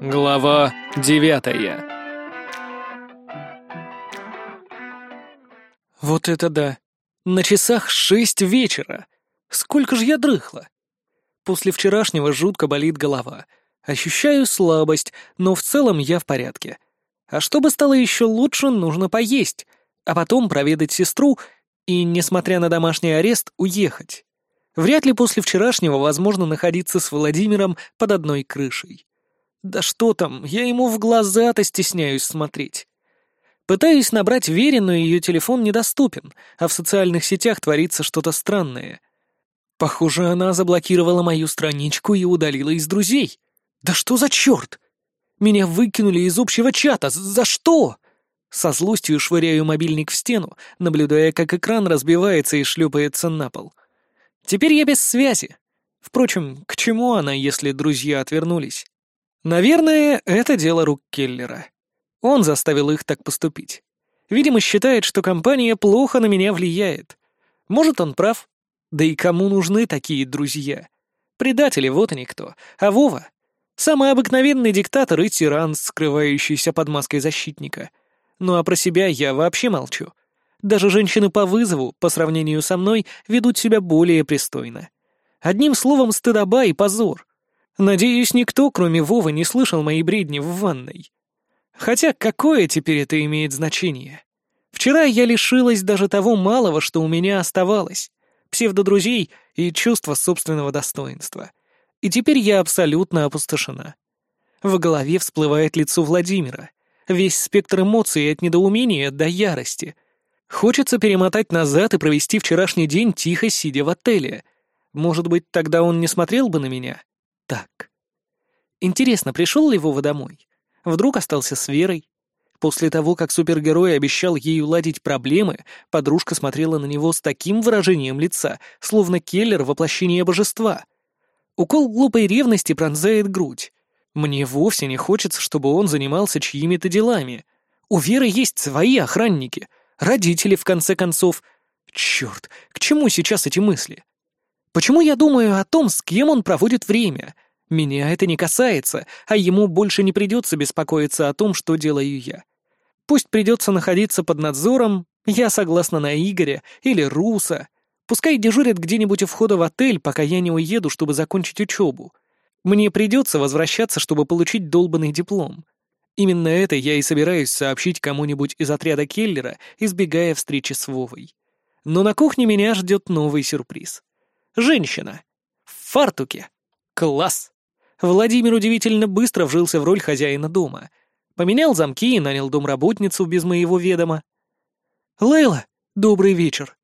Глава девятая Вот это да! На часах шесть вечера! Сколько же я дрыхла! После вчерашнего жутко болит голова. Ощущаю слабость, но в целом я в порядке. А чтобы стало еще лучше, нужно поесть, а потом проведать сестру и, несмотря на домашний арест, уехать. Вряд ли после вчерашнего возможно находиться с Владимиром под одной крышей. Да что там, я ему в глаза-то стесняюсь смотреть. Пытаюсь набрать Вере, но ее телефон недоступен, а в социальных сетях творится что-то странное. Похоже, она заблокировала мою страничку и удалила из друзей. Да что за черт? Меня выкинули из общего чата. За что? Со злостью швыряю мобильник в стену, наблюдая, как экран разбивается и шлепается на пол. Теперь я без связи. Впрочем, к чему она, если друзья отвернулись? Наверное, это дело рук Келлера. Он заставил их так поступить. Видимо, считает, что компания плохо на меня влияет. Может, он прав. Да и кому нужны такие друзья? Предатели, вот они кто. А Вова — самый обыкновенный диктатор и тиран, скрывающийся под маской защитника. Ну а про себя я вообще молчу. Даже женщины по вызову, по сравнению со мной, ведут себя более пристойно. Одним словом, стыдоба и позор. Надеюсь, никто, кроме Вовы, не слышал мои бредни в ванной. Хотя какое теперь это имеет значение? Вчера я лишилась даже того малого, что у меня оставалось — псевдодрузей и чувства собственного достоинства. И теперь я абсолютно опустошена. В голове всплывает лицо Владимира. Весь спектр эмоций от недоумения до ярости — Хочется перемотать назад и провести вчерашний день тихо, сидя в отеле. Может быть, тогда он не смотрел бы на меня? Так. Интересно, пришел ли Вова домой? Вдруг остался с Верой? После того, как супергерой обещал ей уладить проблемы, подружка смотрела на него с таким выражением лица, словно Келлер — воплощение божества. Укол глупой ревности пронзает грудь. Мне вовсе не хочется, чтобы он занимался чьими-то делами. У Веры есть свои охранники — Родители, в конце концов. Черт, к чему сейчас эти мысли? Почему я думаю о том, с кем он проводит время? Меня это не касается, а ему больше не придется беспокоиться о том, что делаю я. Пусть придется находиться под надзором, я согласна на Игоря или Руса. Пускай дежурят где-нибудь у входа в отель, пока я не уеду, чтобы закончить учебу. Мне придется возвращаться, чтобы получить долбанный диплом. Именно это я и собираюсь сообщить кому-нибудь из отряда Келлера, избегая встречи с Вовой. Но на кухне меня ждет новый сюрприз. Женщина. В фартуке. Класс. Владимир удивительно быстро вжился в роль хозяина дома. Поменял замки и нанял домработницу без моего ведома. «Лейла, добрый вечер».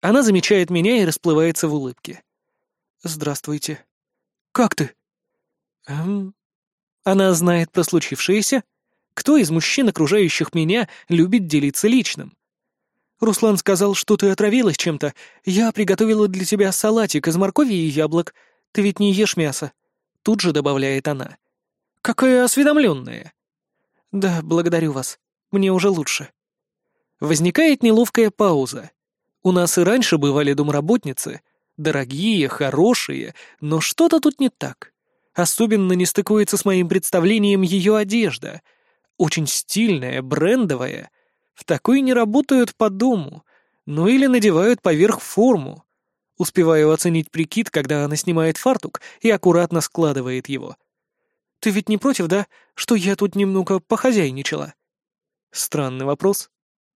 Она замечает меня и расплывается в улыбке. «Здравствуйте. Как ты?» «Эм, она знает про случившееся? Кто из мужчин, окружающих меня, любит делиться личным? Руслан сказал, что ты отравилась чем-то. Я приготовила для тебя салатик из моркови и яблок. Ты ведь не ешь мясо. Тут же добавляет она. Какая осведомленная. Да, благодарю вас. Мне уже лучше. Возникает неловкая пауза. У нас и раньше бывали домработницы. Дорогие, хорошие, но что-то тут не так. Особенно не стыкуется с моим представлением ее одежда. Очень стильная, брендовая. В такой не работают по дому. Ну или надевают поверх форму. Успеваю оценить прикид, когда она снимает фартук и аккуратно складывает его. «Ты ведь не против, да, что я тут немного похозяйничала?» Странный вопрос.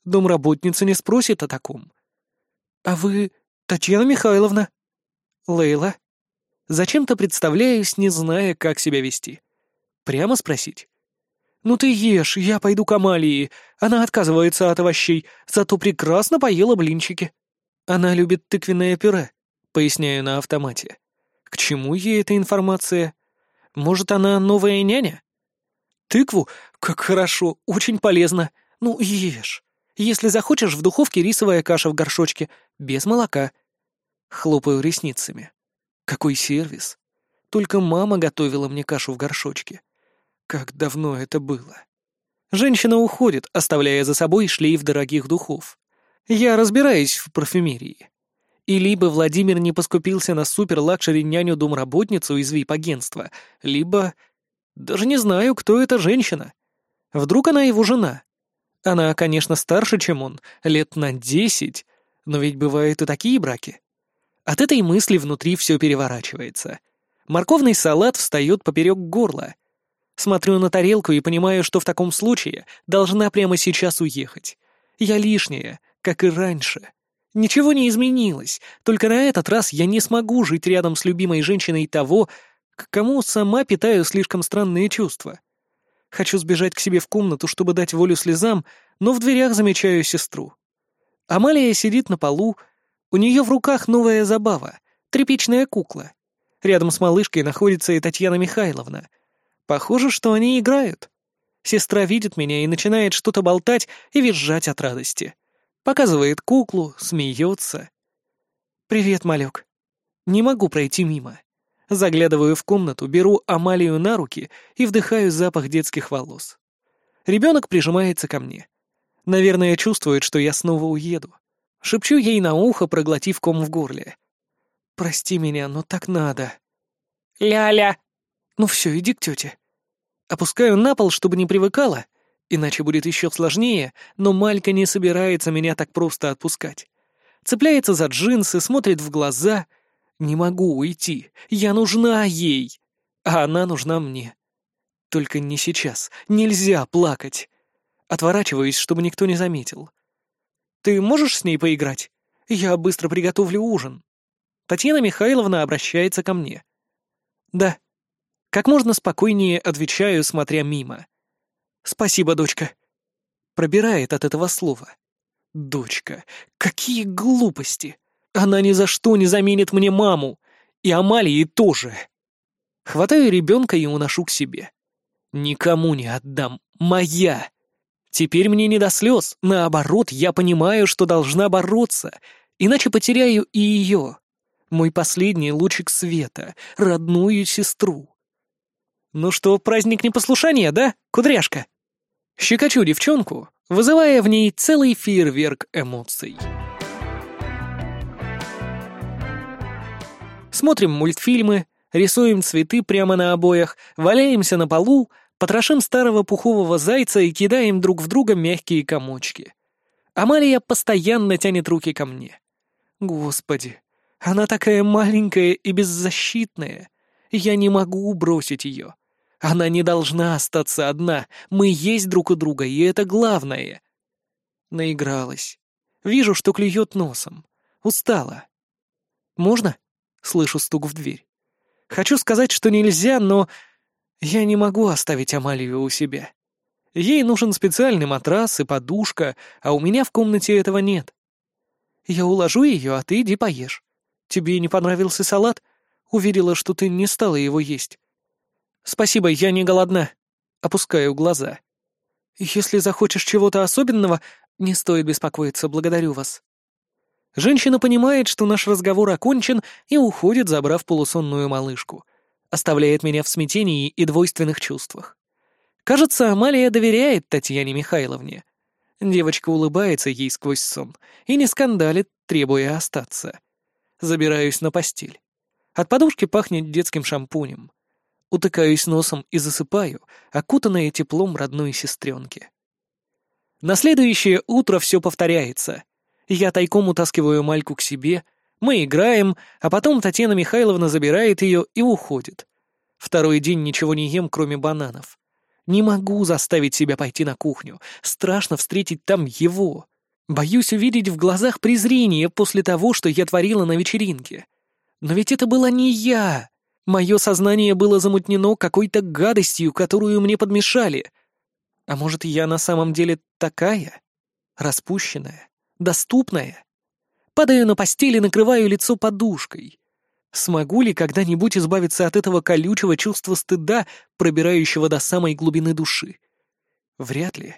Домработница не спросит о таком. «А вы Татьяна Михайловна?» «Лейла?» Зачем-то представляюсь, не зная, как себя вести. Прямо спросить. «Ну ты ешь, я пойду к Амалии. Она отказывается от овощей, зато прекрасно поела блинчики. Она любит тыквенное пюре», — поясняю на автомате. «К чему ей эта информация? Может, она новая няня?» «Тыкву? Как хорошо, очень полезно. Ну, ешь. Если захочешь, в духовке рисовая каша в горшочке, без молока». Хлопаю ресницами. Какой сервис! Только мама готовила мне кашу в горшочке. Как давно это было. Женщина уходит, оставляя за собой шлейф дорогих духов. Я разбираюсь в парфюмерии. И либо Владимир не поскупился на супер-лакшери няню-домработницу из вип-агентства, либо... Даже не знаю, кто эта женщина. Вдруг она его жена? Она, конечно, старше, чем он, лет на десять, но ведь бывают и такие браки. От этой мысли внутри все переворачивается. Морковный салат встает поперек горла. Смотрю на тарелку и понимаю, что в таком случае должна прямо сейчас уехать. Я лишняя, как и раньше. Ничего не изменилось, только на этот раз я не смогу жить рядом с любимой женщиной того, к кому сама питаю слишком странные чувства. Хочу сбежать к себе в комнату, чтобы дать волю слезам, но в дверях замечаю сестру. Амалия сидит на полу, у нее в руках новая забава — тряпичная кукла. Рядом с малышкой находится и Татьяна Михайловна. Похоже, что они играют. Сестра видит меня и начинает что-то болтать и визжать от радости. Показывает куклу, смеется. «Привет, малек». Не могу пройти мимо. Заглядываю в комнату, беру Амалию на руки и вдыхаю запах детских волос. Ребенок прижимается ко мне. Наверное, чувствует, что я снова уеду. Шепчу ей на ухо, проглотив ком в горле. «Прости меня, но так надо». «Ля-ля!» «Ну все, иди к тете». Опускаю на пол, чтобы не привыкала, Иначе будет еще сложнее, но Малька не собирается меня так просто отпускать. Цепляется за джинсы, смотрит в глаза. Не могу уйти. Я нужна ей. А она нужна мне. Только не сейчас. Нельзя плакать. Отворачиваюсь, чтобы никто не заметил. Ты можешь с ней поиграть? Я быстро приготовлю ужин. Татьяна Михайловна обращается ко мне. Да. Как можно спокойнее отвечаю, смотря мимо. «Спасибо, дочка». Пробирает от этого слова. «Дочка, какие глупости! Она ни за что не заменит мне маму! И Амалии тоже!» Хватаю ребенка и уношу к себе. «Никому не отдам. Моя!» Теперь мне не до слез. Наоборот, я понимаю, что должна бороться, иначе потеряю и ее. Мой последний лучик света, родную сестру. Ну что, праздник непослушания, да, кудряшка? Щекочу девчонку, вызывая в ней целый фейерверк эмоций. Смотрим мультфильмы, рисуем цветы прямо на обоях, валяемся на полу, потрошим старого пухового зайца и кидаем друг в друга мягкие комочки. Амалия постоянно тянет руки ко мне. Господи, она такая маленькая и беззащитная. Я не могу бросить ее. Она не должна остаться одна. Мы есть друг у друга, и это главное. Наигралась. Вижу, что клюет носом. Устала. «Можно?» — слышу стук в дверь. Хочу сказать, что нельзя, но я не могу оставить Амалию у себя. Ей нужен специальный матрас и подушка, а у меня в комнате этого нет. Я уложу ее, а ты иди поешь. Тебе не понравился салат? Уверила, что ты не стала его есть. «Спасибо, я не голодна». Опускаю глаза. «Если захочешь чего-то особенного, не стоит беспокоиться, благодарю вас». Женщина понимает, что наш разговор окончен, и уходит, забрав полусонную малышку. Оставляет меня в смятении и двойственных чувствах. Кажется, Амалия доверяет Татьяне Михайловне. Девочка улыбается ей сквозь сон и не скандалит, требуя остаться. Забираюсь на постель. От подушки пахнет детским шампунем утыкаюсь носом и засыпаю, окутанная теплом родной сестренки. На следующее утро все повторяется. Я тайком утаскиваю Мальку к себе, мы играем, а потом Татьяна Михайловна забирает ее и уходит. Второй день ничего не ем, кроме бананов. Не могу заставить себя пойти на кухню. Страшно встретить там его. Боюсь увидеть в глазах презрение после того, что я творила на вечеринке. Но ведь это была не я. Мое сознание было замутнено какой-то гадостью, которую мне подмешали. А может, я на самом деле такая? Распущенная? Доступная? Падаю на постель и накрываю лицо подушкой. Смогу ли когда-нибудь избавиться от этого колючего чувства стыда, пробирающего до самой глубины души? Вряд ли.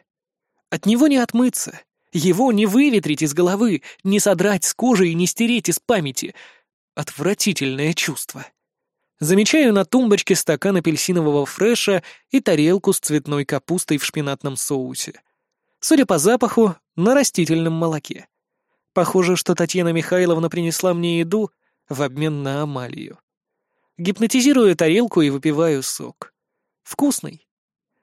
От него не отмыться. Его не выветрить из головы, не содрать с кожи и не стереть из памяти. Отвратительное чувство. Замечаю на тумбочке стакан апельсинового фреша и тарелку с цветной капустой в шпинатном соусе. Судя по запаху, на растительном молоке. Похоже, что Татьяна Михайловна принесла мне еду в обмен на Амалию. Гипнотизирую тарелку и выпиваю сок. Вкусный.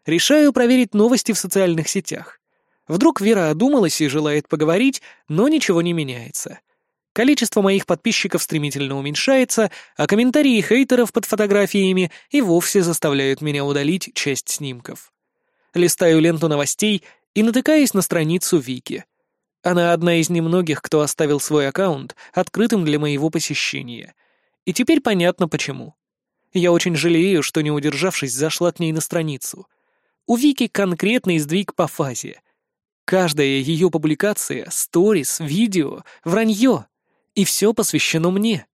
Решаю проверить новости в социальных сетях. Вдруг Вера одумалась и желает поговорить, но ничего не меняется. Количество моих подписчиков стремительно уменьшается, а комментарии хейтеров под фотографиями и вовсе заставляют меня удалить часть снимков. Листаю ленту новостей и натыкаюсь на страницу Вики. Она одна из немногих, кто оставил свой аккаунт открытым для моего посещения. И теперь понятно почему. Я очень жалею, что не удержавшись, зашла к ней на страницу. У Вики конкретный сдвиг по фазе. Каждая ее публикация, сторис, видео, вранье. И все посвящено мне.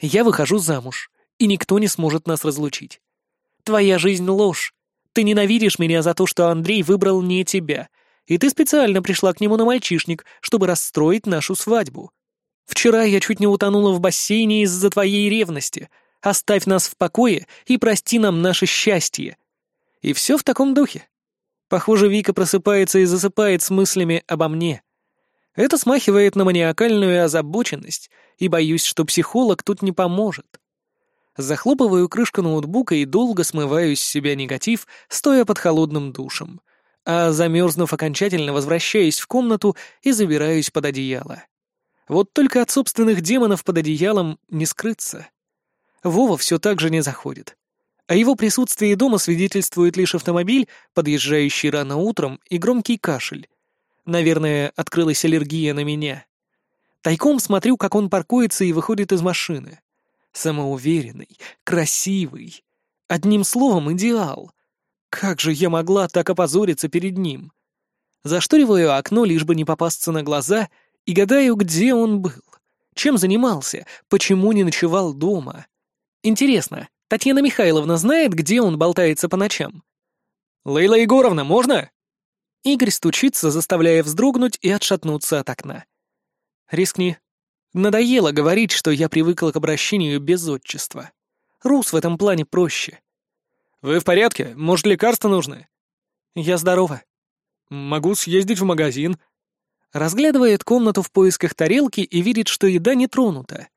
Я выхожу замуж, и никто не сможет нас разлучить. Твоя жизнь — ложь. Ты ненавидишь меня за то, что Андрей выбрал не тебя, и ты специально пришла к нему на мальчишник, чтобы расстроить нашу свадьбу. Вчера я чуть не утонула в бассейне из-за твоей ревности. Оставь нас в покое и прости нам наше счастье. И все в таком духе. Похоже, Вика просыпается и засыпает с мыслями обо мне. Это смахивает на маниакальную озабоченность, и боюсь, что психолог тут не поможет. Захлопываю крышку ноутбука и долго смываю с себя негатив, стоя под холодным душем. А замерзнув окончательно, возвращаюсь в комнату и забираюсь под одеяло. Вот только от собственных демонов под одеялом не скрыться. Вова все так же не заходит. О его присутствии дома свидетельствует лишь автомобиль, подъезжающий рано утром, и громкий кашель. Наверное, открылась аллергия на меня. Тайком смотрю, как он паркуется и выходит из машины. Самоуверенный, красивый. Одним словом, идеал. Как же я могла так опозориться перед ним? Зашториваю окно, лишь бы не попасться на глаза, и гадаю, где он был. Чем занимался? Почему не ночевал дома? Интересно, Татьяна Михайловна знает, где он болтается по ночам? «Лейла Егоровна, можно?» Игорь стучится, заставляя вздрогнуть и отшатнуться от окна. «Рискни. Надоело говорить, что я привыкла к обращению без отчества. Рус в этом плане проще». «Вы в порядке? Может, лекарства нужны?» «Я здорова». «Могу съездить в магазин». Разглядывает комнату в поисках тарелки и видит, что еда не тронута.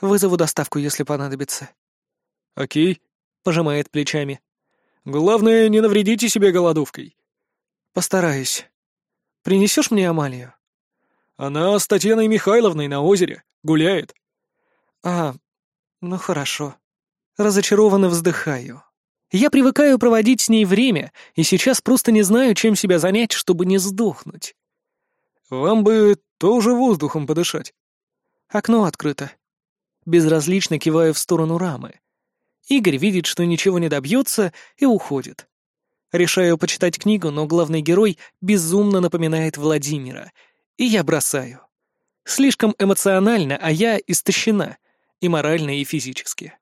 «Вызову доставку, если понадобится». «Окей», — пожимает плечами. «Главное, не навредите себе голодовкой». «Постараюсь. Принесешь мне Амалию?» «Она с Татьяной Михайловной на озере. Гуляет». «А, ну хорошо». Разочарованно вздыхаю. Я привыкаю проводить с ней время, и сейчас просто не знаю, чем себя занять, чтобы не сдохнуть. «Вам бы тоже воздухом подышать». Окно открыто. Безразлично киваю в сторону рамы. Игорь видит, что ничего не добьется, и уходит. Решаю почитать книгу, но главный герой безумно напоминает Владимира, и я бросаю. Слишком эмоционально, а я истощена, и морально, и физически.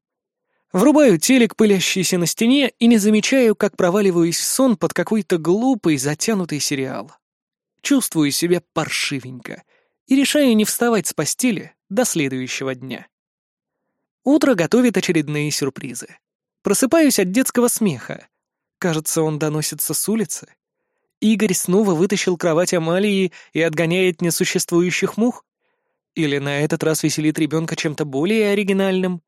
Врубаю телек, пылящийся на стене, и не замечаю, как проваливаюсь в сон под какой-то глупый, затянутый сериал. Чувствую себя паршивенько и решаю не вставать с постели до следующего дня. Утро готовит очередные сюрпризы. Просыпаюсь от детского смеха. Кажется, он доносится с улицы. Игорь снова вытащил кровать Амалии и отгоняет несуществующих мух? Или на этот раз веселит ребенка чем-то более оригинальным?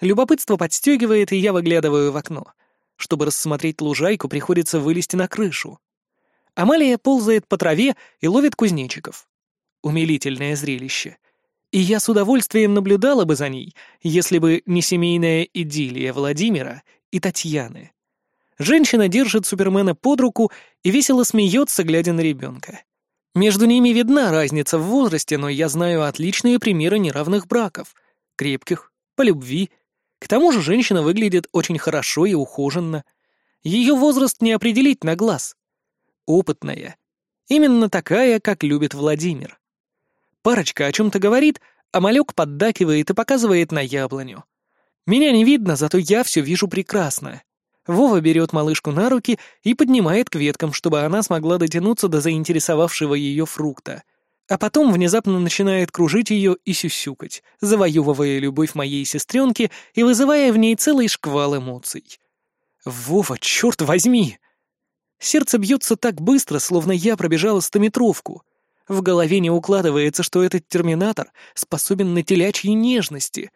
Любопытство подстегивает, и я выглядываю в окно. Чтобы рассмотреть лужайку, приходится вылезти на крышу. Амалия ползает по траве и ловит кузнечиков. Умилительное зрелище. И я с удовольствием наблюдала бы за ней, если бы не семейная идиллия Владимира и Татьяны. Женщина держит Супермена под руку и весело смеется, глядя на ребенка. Между ними видна разница в возрасте, но я знаю отличные примеры неравных браков. Крепких, по любви. К тому же женщина выглядит очень хорошо и ухоженно. Ее возраст не определить на глаз. Опытная. Именно такая, как любит Владимир. Парочка о чем-то говорит, а малек поддакивает и показывает на яблоню. Меня не видно, зато я все вижу прекрасно. Вова берет малышку на руки и поднимает к веткам, чтобы она смогла дотянуться до заинтересовавшего ее фрукта. А потом внезапно начинает кружить ее и сюсюкать, завоевывая любовь моей сестренки и вызывая в ней целый шквал эмоций. «Вова, черт возьми!» Сердце бьется так быстро, словно я пробежала стометровку. В голове не укладывается, что этот терминатор способен на телячьи нежности.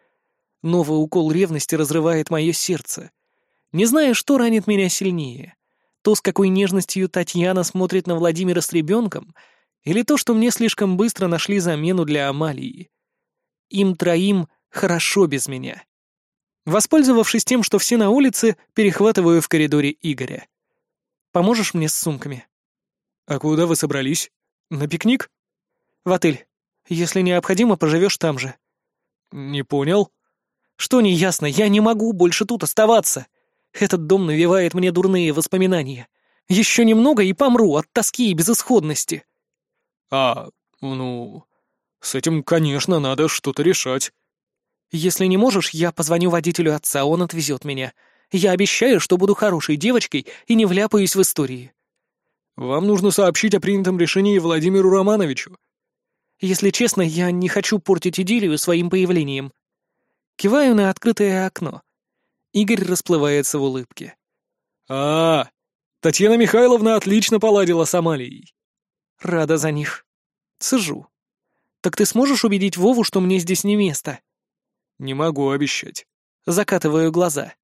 Новый укол ревности разрывает мое сердце. Не знаю, что ранит меня сильнее. То, с какой нежностью Татьяна смотрит на Владимира с ребенком, или то, что мне слишком быстро нашли замену для Амалии. Им троим хорошо без меня. Воспользовавшись тем, что все на улице, перехватываю в коридоре Игоря. «Поможешь мне с сумками?» «А куда вы собрались? На пикник?» «В отель. Если необходимо, поживешь там же». «Не понял». «Что неясно, я не могу больше тут оставаться. Этот дом навевает мне дурные воспоминания. Еще немного и помру от тоски и безысходности». «А, ну, с этим, конечно, надо что-то решать». «Если не можешь, я позвоню водителю отца, он отвезет меня. Я обещаю, что буду хорошей девочкой и не вляпаюсь в истории». «Вам нужно сообщить о принятом решении Владимиру Романовичу». «Если честно, я не хочу портить идиллию своим появлением». Киваю на открытое окно. Игорь расплывается в улыбке. а, -а, -а Татьяна Михайловна отлично поладила с Амалией. Рада за них. Сижу. Так ты сможешь убедить Вову, что мне здесь не место? Не могу обещать. Закатываю глаза.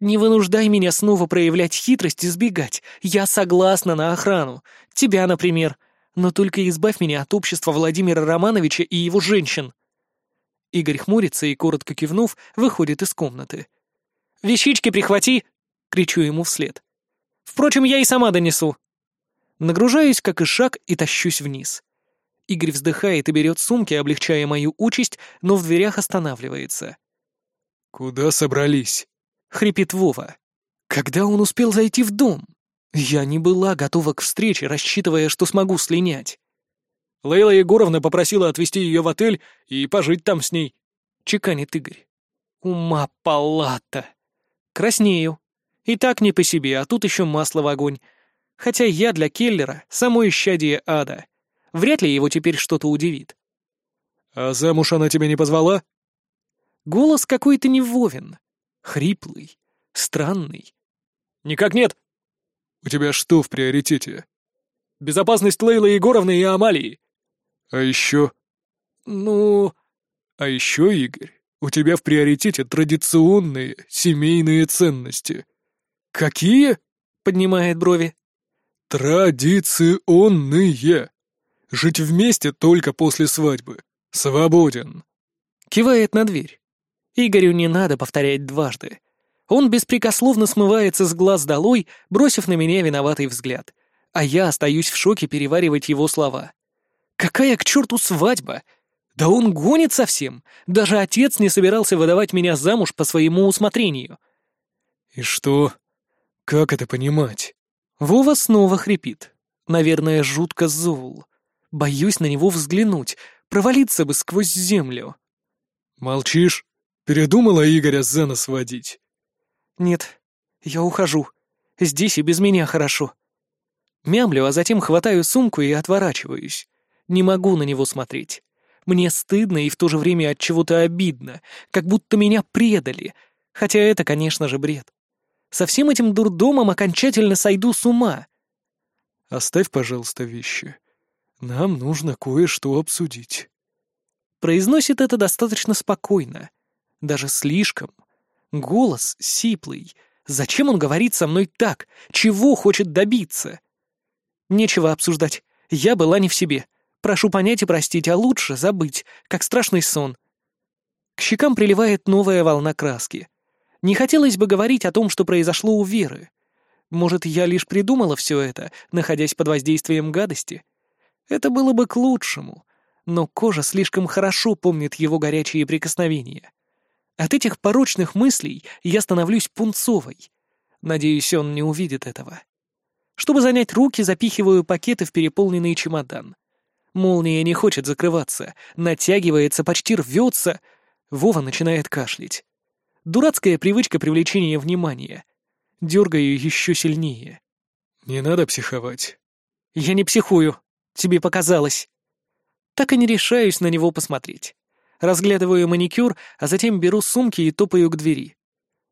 Не вынуждай меня снова проявлять хитрость и сбегать. Я согласна на охрану. Тебя, например. Но только избавь меня от общества Владимира Романовича и его женщин. Игорь хмурится и, коротко кивнув, выходит из комнаты. «Вещички прихвати!» — кричу ему вслед. «Впрочем, я и сама донесу». Нагружаюсь, как и шаг, и тащусь вниз. Игорь вздыхает и берет сумки, облегчая мою участь, но в дверях останавливается. «Куда собрались?» — хрипит Вова. «Когда он успел зайти в дом? Я не была готова к встрече, рассчитывая, что смогу слинять». Лейла Егоровна попросила отвезти ее в отель и пожить там с ней. Чеканит Игорь. Ума палата. Краснею. И так не по себе, а тут еще масло в огонь. Хотя я для Келлера — само исчадие ада. Вряд ли его теперь что-то удивит. «А замуж она тебя не позвала?» Голос какой-то не Вовин. Хриплый, странный. «Никак нет!» «У тебя что в приоритете?» «Безопасность Лейлы Егоровны и Амалии». «А еще?» «Ну...» «А еще, Игорь, у тебя в приоритете традиционные семейные ценности». «Какие?» — поднимает брови. «Традиционные. Жить вместе только после свадьбы. Свободен». Кивает на дверь. Игорю не надо повторять дважды. Он беспрекословно смывается с глаз долой, бросив на меня виноватый взгляд. А я остаюсь в шоке переваривать его слова. «Какая к черту свадьба? Да он гонит совсем. Даже отец не собирался выдавать меня замуж по своему усмотрению». «И что? Как это понимать?» Вова снова хрипит. Наверное, жутко зол. Боюсь на него взглянуть, провалиться бы сквозь землю. «Молчишь? Передумала Игоря Зена сводить?» «Нет, я ухожу. Здесь и без меня хорошо». Мямлю, а затем хватаю сумку и отворачиваюсь. Не могу на него смотреть. Мне стыдно и в то же время от чего-то обидно, как будто меня предали, хотя это, конечно же, бред. Со всем этим дурдомом окончательно сойду с ума. Оставь, пожалуйста, вещи. Нам нужно кое-что обсудить. Произносит это достаточно спокойно. Даже слишком. Голос сиплый. Зачем он говорит со мной так? Чего хочет добиться? Нечего обсуждать. Я была не в себе. Прошу понять и простить, а лучше забыть, как страшный сон. К щекам приливает новая волна краски. Не хотелось бы говорить о том, что произошло у Веры. Может, я лишь придумала все это, находясь под воздействием гадости? Это было бы к лучшему. Но кожа слишком хорошо помнит его горячие прикосновения. От этих порочных мыслей я становлюсь пунцовой. Надеюсь, он не увидит этого. Чтобы занять руки, запихиваю пакеты в переполненный чемодан. Молния не хочет закрываться, натягивается, почти рвется. Вова начинает кашлять. Дурацкая привычка привлечения внимания. Дергаю еще сильнее. «Не надо психовать». «Я не психую. Тебе показалось». Так и не решаюсь на него посмотреть. Разглядываю маникюр, а затем беру сумки и топаю к двери.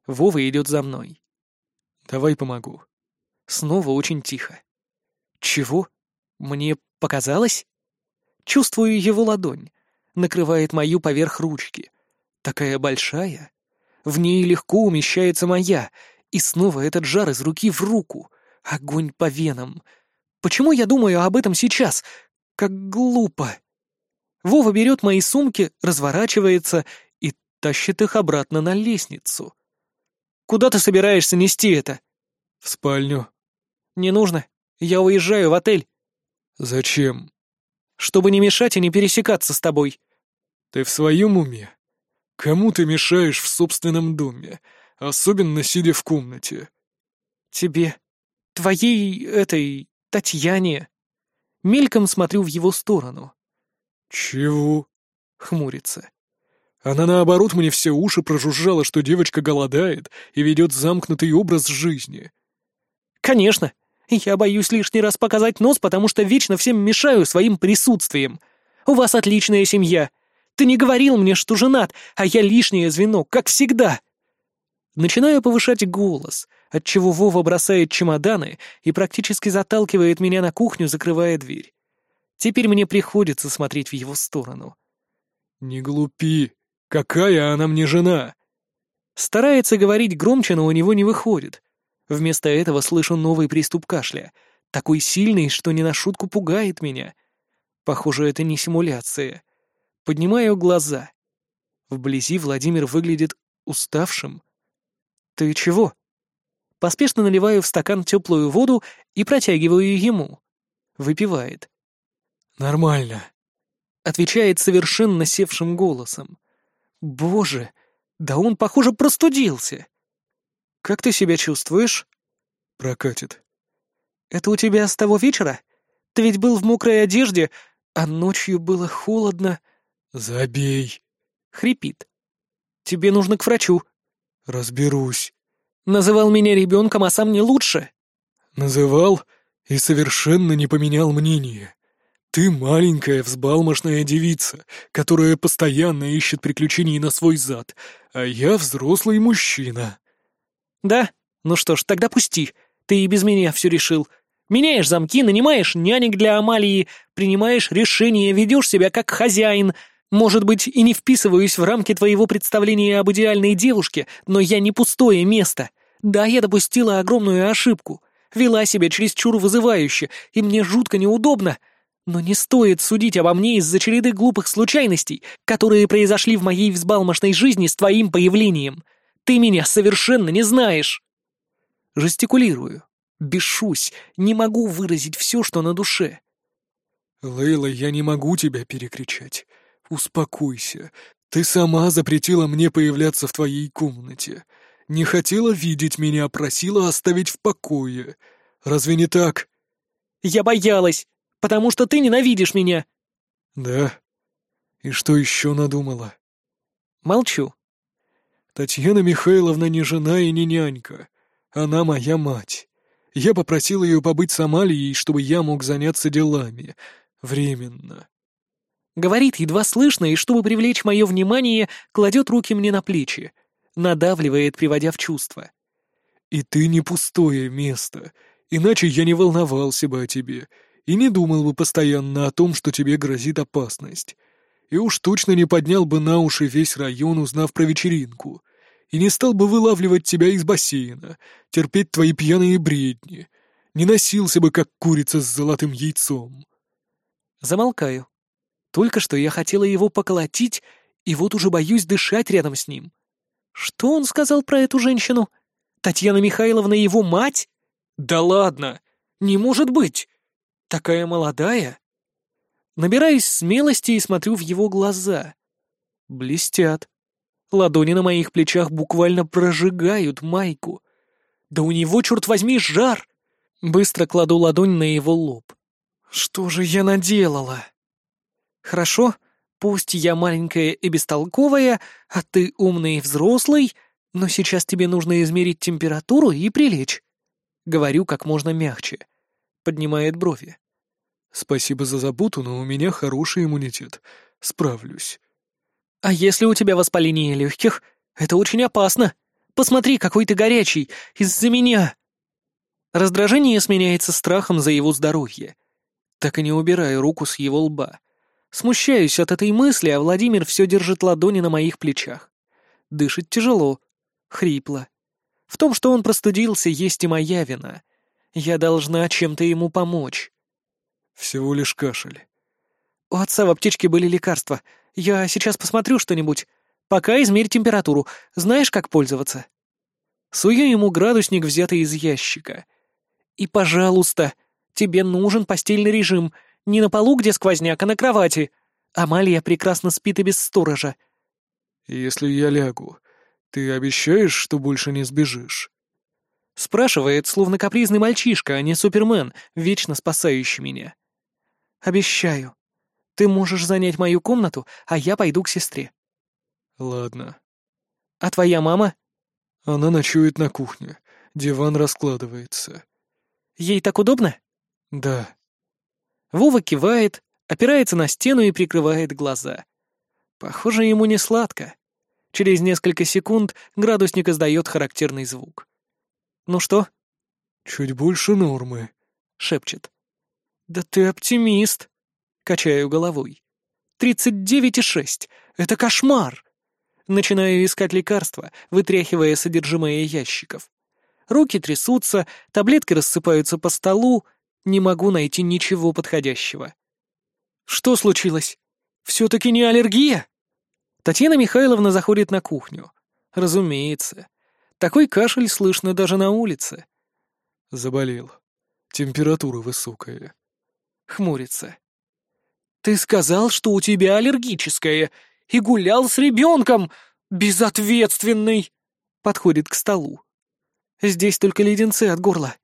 Вова идет за мной. «Давай помогу». Снова очень тихо. «Чего? Мне показалось?» Чувствую его ладонь. Накрывает мою поверх ручки. Такая большая. В ней легко умещается моя, И снова этот жар из руки в руку. Огонь по венам. Почему я думаю об этом сейчас? Как глупо. Вова берет мои сумки, разворачивается и тащит их обратно на лестницу. «Куда ты собираешься нести это?» «В спальню». «Не нужно. Я уезжаю в отель». «Зачем?» «Чтобы не мешать и не пересекаться с тобой». «Ты в своем уме? Кому ты мешаешь в собственном доме, особенно сидя в комнате?» «Тебе. Твоей, этой, Татьяне». Мельком смотрю в его сторону. «Чего?» — хмурится. Она, наоборот, мне все уши прожужжала, что девочка голодает и ведет замкнутый образ жизни. «Конечно. Я боюсь лишний раз показать нос, потому что вечно всем мешаю своим присутствием. У вас отличная семья. Ты не говорил мне, что женат, а я лишнее звено, как всегда». Начинаю повышать голос, отчего Вова бросает чемоданы и практически заталкивает меня на кухню, закрывая дверь. Теперь мне приходится смотреть в его сторону. «Не глупи. Какая она мне жена?» Старается говорить громче, но у него не выходит. Вместо этого слышу новый приступ кашля, такой сильный, что не на шутку пугает меня. Похоже, это не симуляция. Поднимаю глаза. Вблизи Владимир выглядит уставшим. «Ты чего?» Поспешно наливаю в стакан теплую воду и протягиваю ему. Выпивает. «Нормально», — отвечает совершенно севшим голосом. «Боже, да он, похоже, простудился!» «Как ты себя чувствуешь?» «Прокатит». «Это у тебя с того вечера? Ты ведь был в мокрой одежде, а ночью было холодно». «Забей!» — хрипит. «Тебе нужно к врачу». «Разберусь». «Называл меня ребенком, а сам не лучше». «Называл и совершенно не поменял мнение. Ты маленькая взбалмошная девица, которая постоянно ищет приключений на свой зад, а я взрослый мужчина». «Да? Ну что ж, тогда пусти. Ты и без меня все решил. Меняешь замки, нанимаешь нянек для Амалии, принимаешь решения, ведешь себя как хозяин. Может быть, и не вписываюсь в рамки твоего представления об идеальной девушке, но я не пустое место. Да, я допустила огромную ошибку. Вела себя чересчур вызывающе, и мне жутко неудобно». Но не стоит судить обо мне из-за череды глупых случайностей, которые произошли в моей взбалмошной жизни с твоим появлением. Ты меня совершенно не знаешь!» Жестикулирую, бешусь, не могу выразить все, что на душе. «Лейла, я не могу тебя перекричать. Успокойся. Ты сама запретила мне появляться в твоей комнате. Не хотела видеть меня, просила оставить в покое. Разве не так?» «Я боялась, потому что ты ненавидишь меня». «Да? И что еще надумала?» Молчу. Татьяна Михайловна не жена и не нянька. Она моя мать. Я попросил ее побыть с Амалией, чтобы я мог заняться делами. Временно. Говорит едва слышно, и чтобы привлечь мое внимание, кладет руки мне на плечи. Надавливает, приводя в чувство. «И ты не пустое место, иначе я не волновался бы о тебе и не думал бы постоянно о том, что тебе грозит опасность и уж точно не поднял бы на уши весь район, узнав про вечеринку, и не стал бы вылавливать тебя из бассейна, терпеть твои пьяные бредни, не носился бы, как курица с золотым яйцом. Замолкаю. Только что я хотела его поколотить, и вот уже боюсь дышать рядом с ним. Что он сказал про эту женщину? Татьяна Михайловна его мать? Да ладно! Не может быть! Такая молодая! Набираюсь смелости и смотрю в его глаза. Блестят. Ладони на моих плечах буквально прожигают майку. Да у него, черт возьми, жар! Быстро кладу ладонь на его лоб. Что же я наделала? Хорошо, пусть я маленькая и бестолковая, а ты умный и взрослый, но сейчас тебе нужно измерить температуру и прилечь. Говорю как можно мягче. Поднимает брови. «Спасибо за заботу, но у меня хороший иммунитет. Справлюсь». «А если у тебя воспаление легких? Это очень опасно. Посмотри, какой ты горячий. Из-за меня». Раздражение сменяется страхом за его здоровье. Так и не убираю руку с его лба. Смущаюсь от этой мысли, а Владимир все держит ладони на моих плечах. Дышит тяжело, хрипло. В том, что он простудился, есть и моя вина. Я должна чем-то ему помочь. Всего лишь кашель. У отца в аптечке были лекарства. Я сейчас посмотрю что-нибудь. Пока измерь температуру. Знаешь, как пользоваться? Сую ему градусник, взятый из ящика. И, пожалуйста, тебе нужен постельный режим. Не на полу, где сквозняк, а на кровати. Амалия прекрасно спит и без сторожа. Если я лягу, ты обещаешь, что больше не сбежишь? Спрашивает, словно капризный мальчишка, а не супермен, вечно спасающий меня. Обещаю. Ты можешь занять мою комнату, а я пойду к сестре. Ладно. А твоя мама? Она ночует на кухне. Диван раскладывается. Ей так удобно? Да. Вова кивает, опирается на стену и прикрывает глаза. Похоже, ему не сладко. Через несколько секунд градусник издает характерный звук. «Ну что?» «Чуть больше нормы», — шепчет. «Да ты оптимист!» — качаю головой. «Тридцать девять и шесть! Это кошмар!» Начинаю искать лекарства, вытряхивая содержимое ящиков. Руки трясутся, таблетки рассыпаются по столу. Не могу найти ничего подходящего. Что случилось? Все-таки не аллергия? Татьяна Михайловна заходит на кухню. Разумеется. Такой кашель слышно даже на улице. Заболел. Температура высокая. Хмурится. «Ты сказал, что у тебя аллергическое, и гулял с ребенком! Безответственный!» Подходит к столу. «Здесь только леденцы от горла.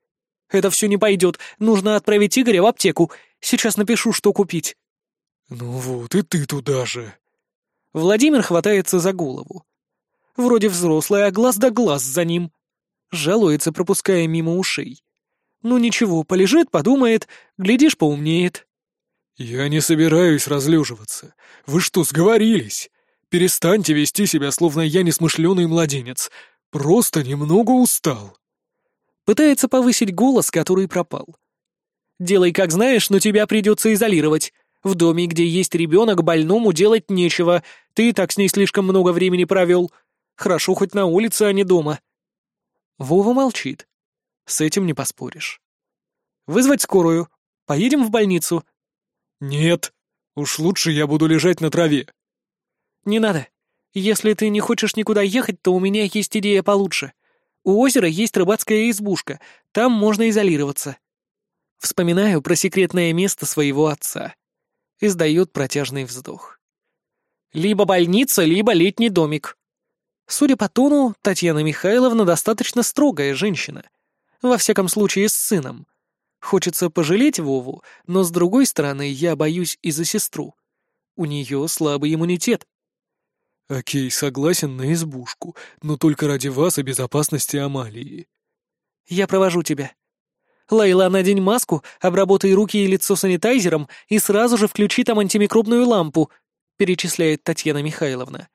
Это все не пойдет. Нужно отправить Игоря в аптеку. Сейчас напишу, что купить». «Ну вот, и ты туда же». Владимир хватается за голову. Вроде взрослый, а глаз да глаз за ним. Жалуется, пропуская мимо ушей. Ну ничего, полежит, подумает, глядишь, поумнеет. «Я не собираюсь разлеживаться. Вы что, сговорились? Перестаньте вести себя, словно я несмышленый младенец. Просто немного устал». Пытается повысить голос, который пропал. «Делай, как знаешь, но тебя придется изолировать. В доме, где есть ребенок, больному делать нечего. Ты и так с ней слишком много времени провел. Хорошо хоть на улице, а не дома». Вова молчит. С этим не поспоришь. «Вызвать скорую. Поедем в больницу». «Нет. Уж лучше я буду лежать на траве». «Не надо. Если ты не хочешь никуда ехать, то у меня есть идея получше. У озера есть рыбацкая избушка. Там можно изолироваться». Вспоминаю про секретное место своего отца. Издает протяжный вздох. «Либо больница, либо летний домик». Судя по тону, Татьяна Михайловна достаточно строгая женщина. Во всяком случае, с сыном. Хочется пожалеть Вову, но с другой стороны, я боюсь и за сестру. У нее слабый иммунитет. Окей, согласен на избушку, но только ради вас и безопасности Амалии. Я провожу тебя. Лайла, надень маску, обработай руки и лицо санитайзером и сразу же включи там антимикробную лампу, перечисляет Татьяна Михайловна.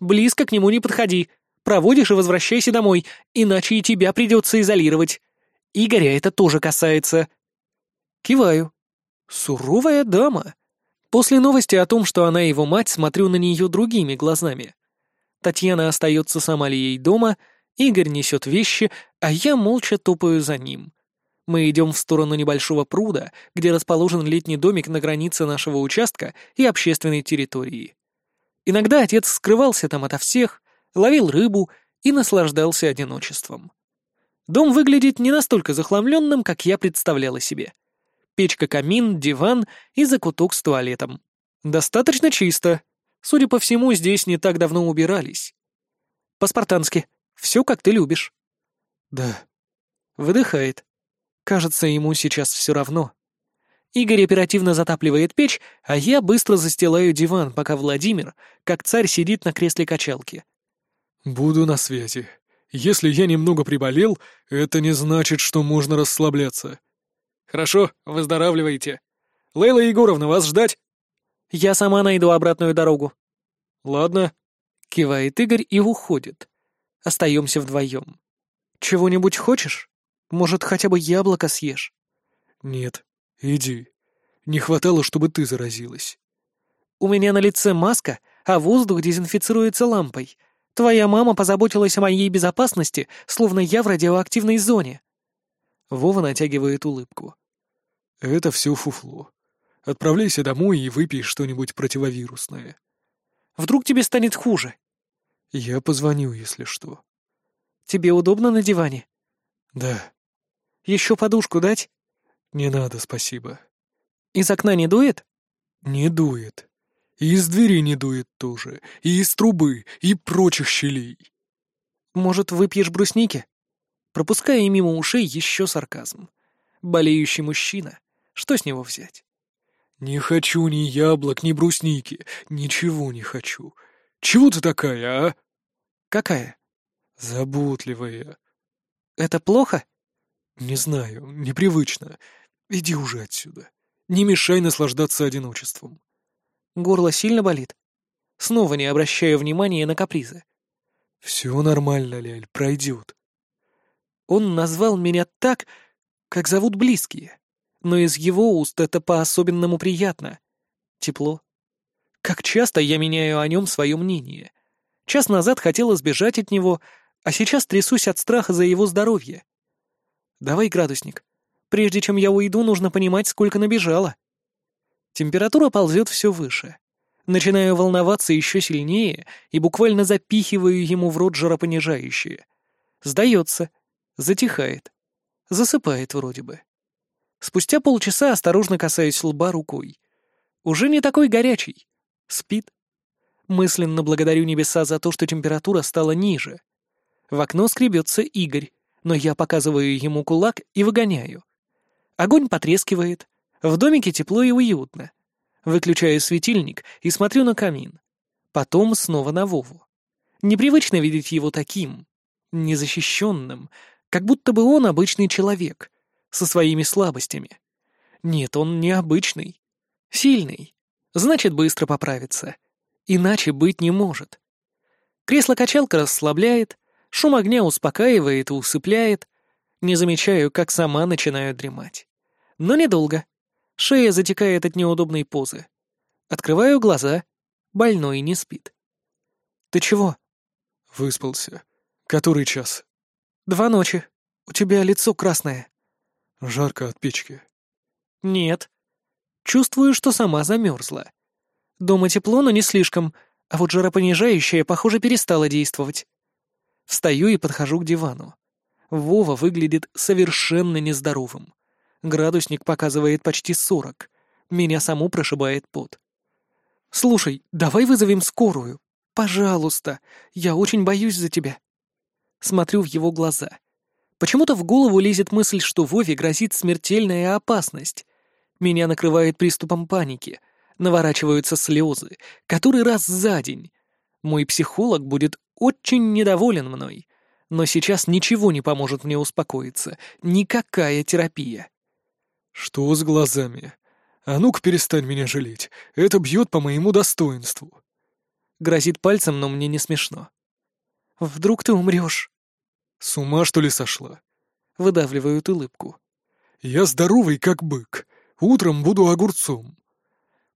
Близко к нему не подходи. Проводишь и возвращайся домой, иначе и тебя придется изолировать. Игоря это тоже касается. Киваю. Суровая дама. После новости о том, что она его мать, смотрю на нее другими глазами. Татьяна остается с Амалией дома, Игорь несет вещи, а я молча топаю за ним. Мы идем в сторону небольшого пруда, где расположен летний домик на границе нашего участка и общественной территории. Иногда отец скрывался там ото всех, ловил рыбу и наслаждался одиночеством. Дом выглядит не настолько захламленным, как я представляла себе. Печка-камин, диван и закуток с туалетом. Достаточно чисто. Судя по всему, здесь не так давно убирались. По-спартански. Все, как ты любишь. Да. Выдыхает. Кажется, ему сейчас все равно. Игорь оперативно затапливает печь, а я быстро застилаю диван, пока Владимир, как царь, сидит на кресле качалки. «Буду на связи», если я немного приболел, это не значит, что можно расслабляться. Хорошо, выздоравливайте. Лейла Егоровна, вас ждать? Я сама найду обратную дорогу. Ладно. Кивает Игорь и уходит. Остаемся вдвоем. Чего-нибудь хочешь? Может, хотя бы яблоко съешь? Нет, иди. Не хватало, чтобы ты заразилась. У меня на лице маска, а воздух дезинфицируется лампой. Твоя мама позаботилась о моей безопасности, словно я в радиоактивной зоне». Вова натягивает улыбку. «Это все фуфло. Отправляйся домой и выпей что-нибудь противовирусное». «Вдруг тебе станет хуже?» «Я позвоню, если что». «Тебе удобно на диване?» «Да». «Еще подушку дать?» «Не надо, спасибо». «Из окна не дует?» «Не дует. И из двери не дует тоже, и из трубы, и прочих щелей». «Может, выпьешь брусники?» Пропуская мимо ушей еще сарказм. Болеющий мужчина. Что с него взять? «Не хочу ни яблок, ни брусники. Ничего не хочу. Чего ты такая, а?» «Какая?» «Заботливая». «Это плохо?» «Не знаю, непривычно. Иди уже отсюда. Не мешай наслаждаться одиночеством». Горло сильно болит. Снова не обращаю внимания на капризы. «Все нормально, Ляль, пройдет». Он назвал меня так, как зовут близкие но из его уст это по-особенному приятно. Тепло. Как часто я меняю о нем свое мнение. Час назад хотела сбежать от него, а сейчас трясусь от страха за его здоровье. Давай градусник. Прежде чем я уйду, нужно понимать, сколько набежало. Температура ползет все выше. Начинаю волноваться еще сильнее и буквально запихиваю ему в рот жаропонижающее. Сдается. Затихает. Засыпает вроде бы. Спустя полчаса осторожно касаюсь лба рукой. Уже не такой горячий. Спит. Мысленно благодарю небеса за то, что температура стала ниже. В окно скребется Игорь, но я показываю ему кулак и выгоняю. Огонь потрескивает. В домике тепло и уютно. Выключаю светильник и смотрю на камин. Потом снова на Вову. Непривычно видеть его таким, незащищенным, как будто бы он обычный человек, со своими слабостями. Нет, он необычный. Сильный. Значит, быстро поправится. Иначе быть не может. Кресло-качалка расслабляет, шум огня успокаивает и усыпляет. Не замечаю, как сама начинаю дремать. Но недолго. Шея затекает от неудобной позы. Открываю глаза. Больной не спит. «Ты чего?» «Выспался. Который час?» «Два ночи. У тебя лицо красное». Жарко от печки. Нет. Чувствую, что сама замерзла. Дома тепло, но не слишком, а вот жаропонижающее, похоже, перестало действовать. Встаю и подхожу к дивану. Вова выглядит совершенно нездоровым. Градусник показывает почти сорок. Меня саму прошибает пот. «Слушай, давай вызовем скорую. Пожалуйста, я очень боюсь за тебя». Смотрю в его глаза. Почему-то в голову лезет мысль, что Вове грозит смертельная опасность. Меня накрывает приступом паники. Наворачиваются слезы, который раз за день. Мой психолог будет очень недоволен мной. Но сейчас ничего не поможет мне успокоиться. Никакая терапия. «Что с глазами? А ну-ка перестань меня жалеть. Это бьет по моему достоинству». Грозит пальцем, но мне не смешно. «Вдруг ты умрешь?» «С ума, что ли, сошла?» Выдавливают улыбку. «Я здоровый, как бык. Утром буду огурцом».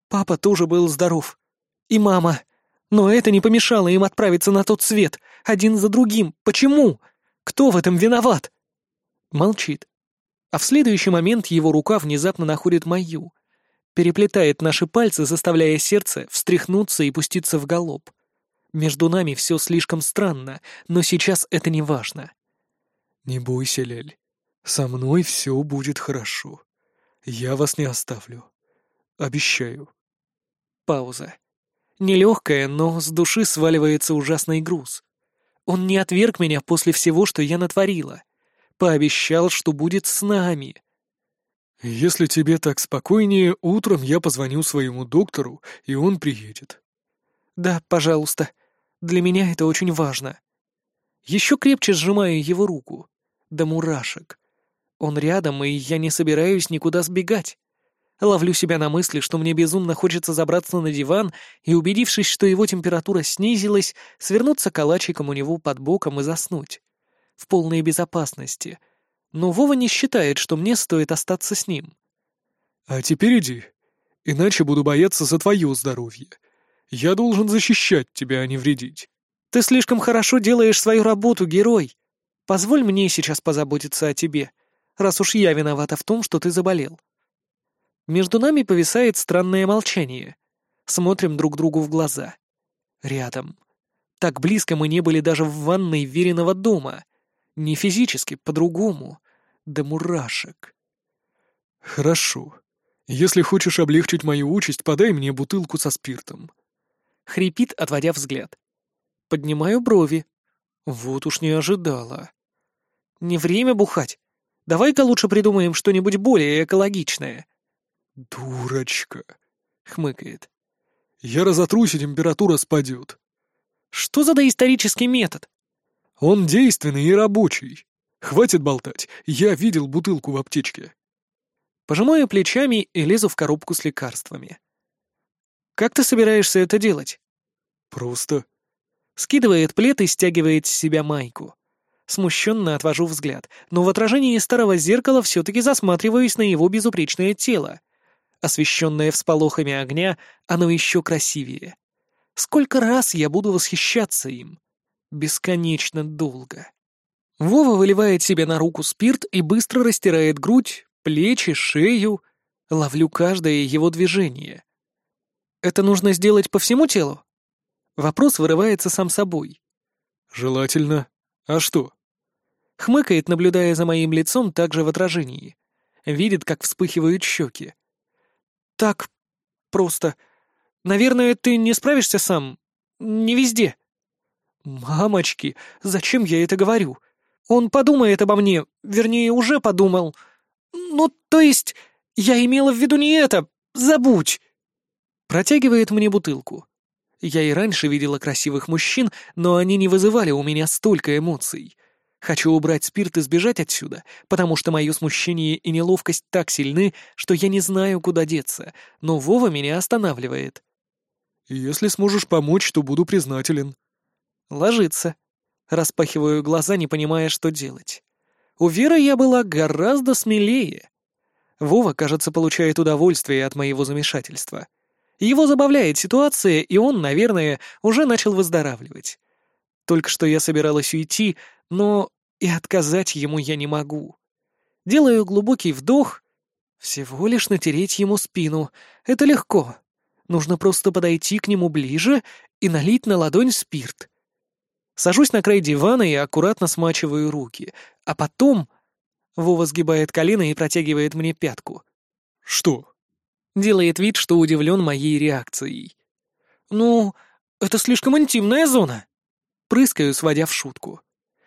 Папа тоже был здоров. И мама. Но это не помешало им отправиться на тот свет, один за другим. Почему? Кто в этом виноват? Молчит. А в следующий момент его рука внезапно находит мою. Переплетает наши пальцы, заставляя сердце встряхнуться и пуститься в галоп. Между нами все слишком странно, но сейчас это не важно. «Не бойся, Лель. Со мной все будет хорошо. Я вас не оставлю. Обещаю». Пауза. Нелегкая, но с души сваливается ужасный груз. Он не отверг меня после всего, что я натворила. Пообещал, что будет с нами. «Если тебе так спокойнее, утром я позвоню своему доктору, и он приедет». «Да, пожалуйста. Для меня это очень важно. Еще крепче сжимаю его руку. До мурашек. Он рядом, и я не собираюсь никуда сбегать. Ловлю себя на мысли, что мне безумно хочется забраться на диван и, убедившись, что его температура снизилась, свернуться калачиком у него под боком и заснуть. В полной безопасности. Но Вова не считает, что мне стоит остаться с ним. «А теперь иди. Иначе буду бояться за твое здоровье. Я должен защищать тебя, а не вредить». Ты слишком хорошо делаешь свою работу, герой. Позволь мне сейчас позаботиться о тебе, раз уж я виновата в том, что ты заболел. Между нами повисает странное молчание. Смотрим друг другу в глаза. Рядом. Так близко мы не были даже в ванной веренного дома. Не физически, по-другому. До мурашек. «Хорошо. Если хочешь облегчить мою участь, подай мне бутылку со спиртом». Хрипит, отводя взгляд. Поднимаю брови. Вот уж не ожидала. Не время бухать. Давай-ка лучше придумаем что-нибудь более экологичное. «Дурочка!» — хмыкает. «Я разотрусь, и температура спадет». «Что за доисторический метод?» «Он действенный и рабочий. Хватит болтать, я видел бутылку в аптечке». Пожимаю плечами и лезу в коробку с лекарствами. «Как ты собираешься это делать?» «Просто». Скидывает плед и стягивает с себя майку. Смущенно отвожу взгляд, но в отражении старого зеркала все-таки засматриваюсь на его безупречное тело. Освещенное всполохами огня, оно еще красивее. Сколько раз я буду восхищаться им? Бесконечно долго. Вова выливает себе на руку спирт и быстро растирает грудь, плечи, шею. Ловлю каждое его движение. Это нужно сделать по всему телу? Вопрос вырывается сам собой. «Желательно. А что?» Хмыкает, наблюдая за моим лицом также в отражении. Видит, как вспыхивают щеки. «Так просто. Наверное, ты не справишься сам. Не везде». «Мамочки, зачем я это говорю? Он подумает обо мне, вернее, уже подумал. Ну, то есть, я имела в виду не это. Забудь!» Протягивает мне бутылку. Я и раньше видела красивых мужчин, но они не вызывали у меня столько эмоций. Хочу убрать спирт и сбежать отсюда, потому что мое смущение и неловкость так сильны, что я не знаю, куда деться, но Вова меня останавливает. «Если сможешь помочь, то буду признателен». Ложится. Распахиваю глаза, не понимая, что делать. У Веры я была гораздо смелее. Вова, кажется, получает удовольствие от моего замешательства. Его забавляет ситуация, и он, наверное, уже начал выздоравливать. Только что я собиралась уйти, но и отказать ему я не могу. Делаю глубокий вдох. Всего лишь натереть ему спину. Это легко. Нужно просто подойти к нему ближе и налить на ладонь спирт. Сажусь на край дивана и аккуратно смачиваю руки. А потом... Вова сгибает колено и протягивает мне пятку. «Что?» Делает вид, что удивлен моей реакцией. «Ну, это слишком интимная зона!» Прыскаю, сводя в шутку.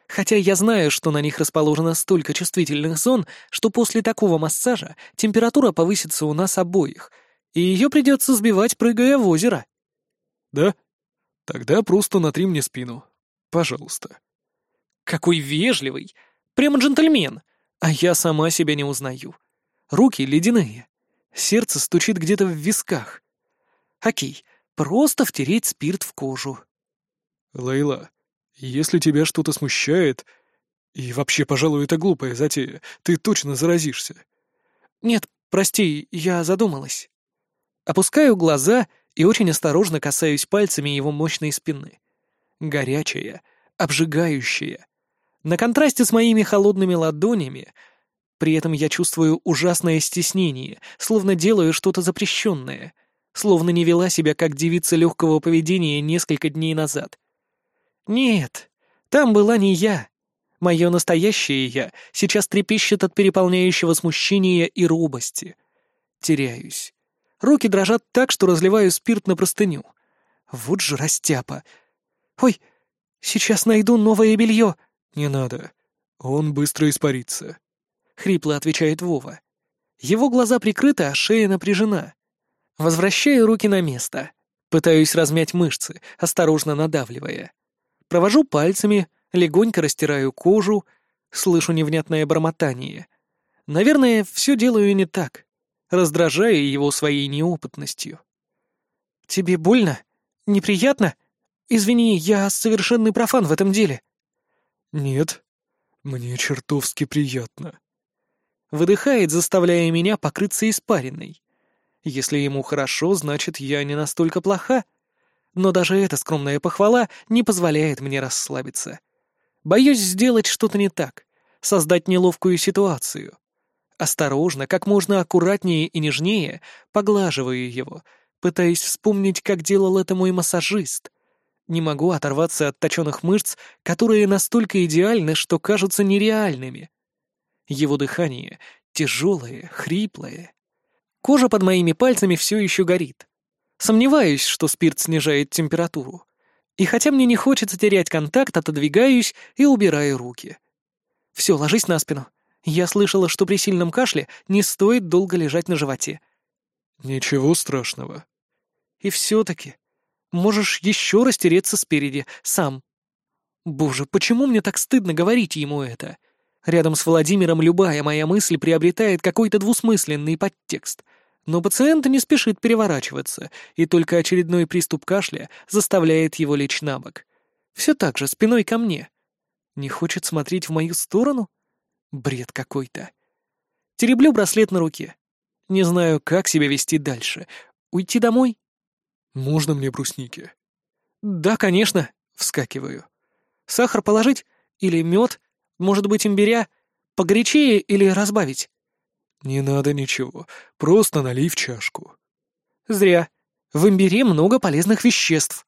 Хотя я знаю, что на них расположено столько чувствительных зон, что после такого массажа температура повысится у нас обоих, и ее придется сбивать, прыгая в озеро. Да? Тогда просто натри мне спину. Пожалуйста. Какой вежливый! Прямо джентльмен! А я сама себя не узнаю. Руки ледяные. Сердце стучит где-то в висках. Окей, просто втереть спирт в кожу. Лейла, если тебя что-то смущает... И вообще, пожалуй, это глупая затея. Ты точно заразишься. Нет, прости, я задумалась. Опускаю глаза и очень осторожно касаюсь пальцами его мощной спины. Горячая, обжигающая. На контрасте с моими холодными ладонями при этом я чувствую ужасное стеснение, словно делаю что-то запрещенное, словно не вела себя как девица легкого поведения несколько дней назад. Нет, там была не я. Мое настоящее «я» сейчас трепещет от переполняющего смущения и робости. Теряюсь. Руки дрожат так, что разливаю спирт на простыню. Вот же растяпа. Ой, сейчас найду новое белье. Не надо. Он быстро испарится. Хрипло отвечает Вова. Его глаза прикрыты, а шея напряжена. Возвращаю руки на место. Пытаюсь размять мышцы, осторожно надавливая. Провожу пальцами, легонько растираю кожу, слышу невнятное бормотание. Наверное, все делаю не так, раздражая его своей неопытностью. «Тебе больно? Неприятно? Извини, я совершенный профан в этом деле». «Нет, мне чертовски приятно». Выдыхает, заставляя меня покрыться испариной. Если ему хорошо, значит, я не настолько плоха. Но даже эта скромная похвала не позволяет мне расслабиться. Боюсь сделать что-то не так, создать неловкую ситуацию. Осторожно, как можно аккуратнее и нежнее, поглаживаю его, пытаясь вспомнить, как делал это мой массажист. Не могу оторваться от точенных мышц, которые настолько идеальны, что кажутся нереальными. Его дыхание тяжелое, хриплое. Кожа под моими пальцами все еще горит. Сомневаюсь, что спирт снижает температуру. И хотя мне не хочется терять контакт, отодвигаюсь и убираю руки. Все, ложись на спину. Я слышала, что при сильном кашле не стоит долго лежать на животе. Ничего страшного. И все-таки можешь еще растереться спереди, сам. Боже, почему мне так стыдно говорить ему это? Рядом с Владимиром любая моя мысль приобретает какой-то двусмысленный подтекст. Но пациент не спешит переворачиваться, и только очередной приступ кашля заставляет его лечь на бок. Все так же, спиной ко мне. Не хочет смотреть в мою сторону? Бред какой-то. Тереблю браслет на руке. Не знаю, как себя вести дальше. Уйти домой? Можно мне брусники? Да, конечно. Вскакиваю. Сахар положить? Или мед? Может быть, имбиря? Погорячее или разбавить? «Не надо ничего, просто налей в чашку». «Зря. В имбире много полезных веществ».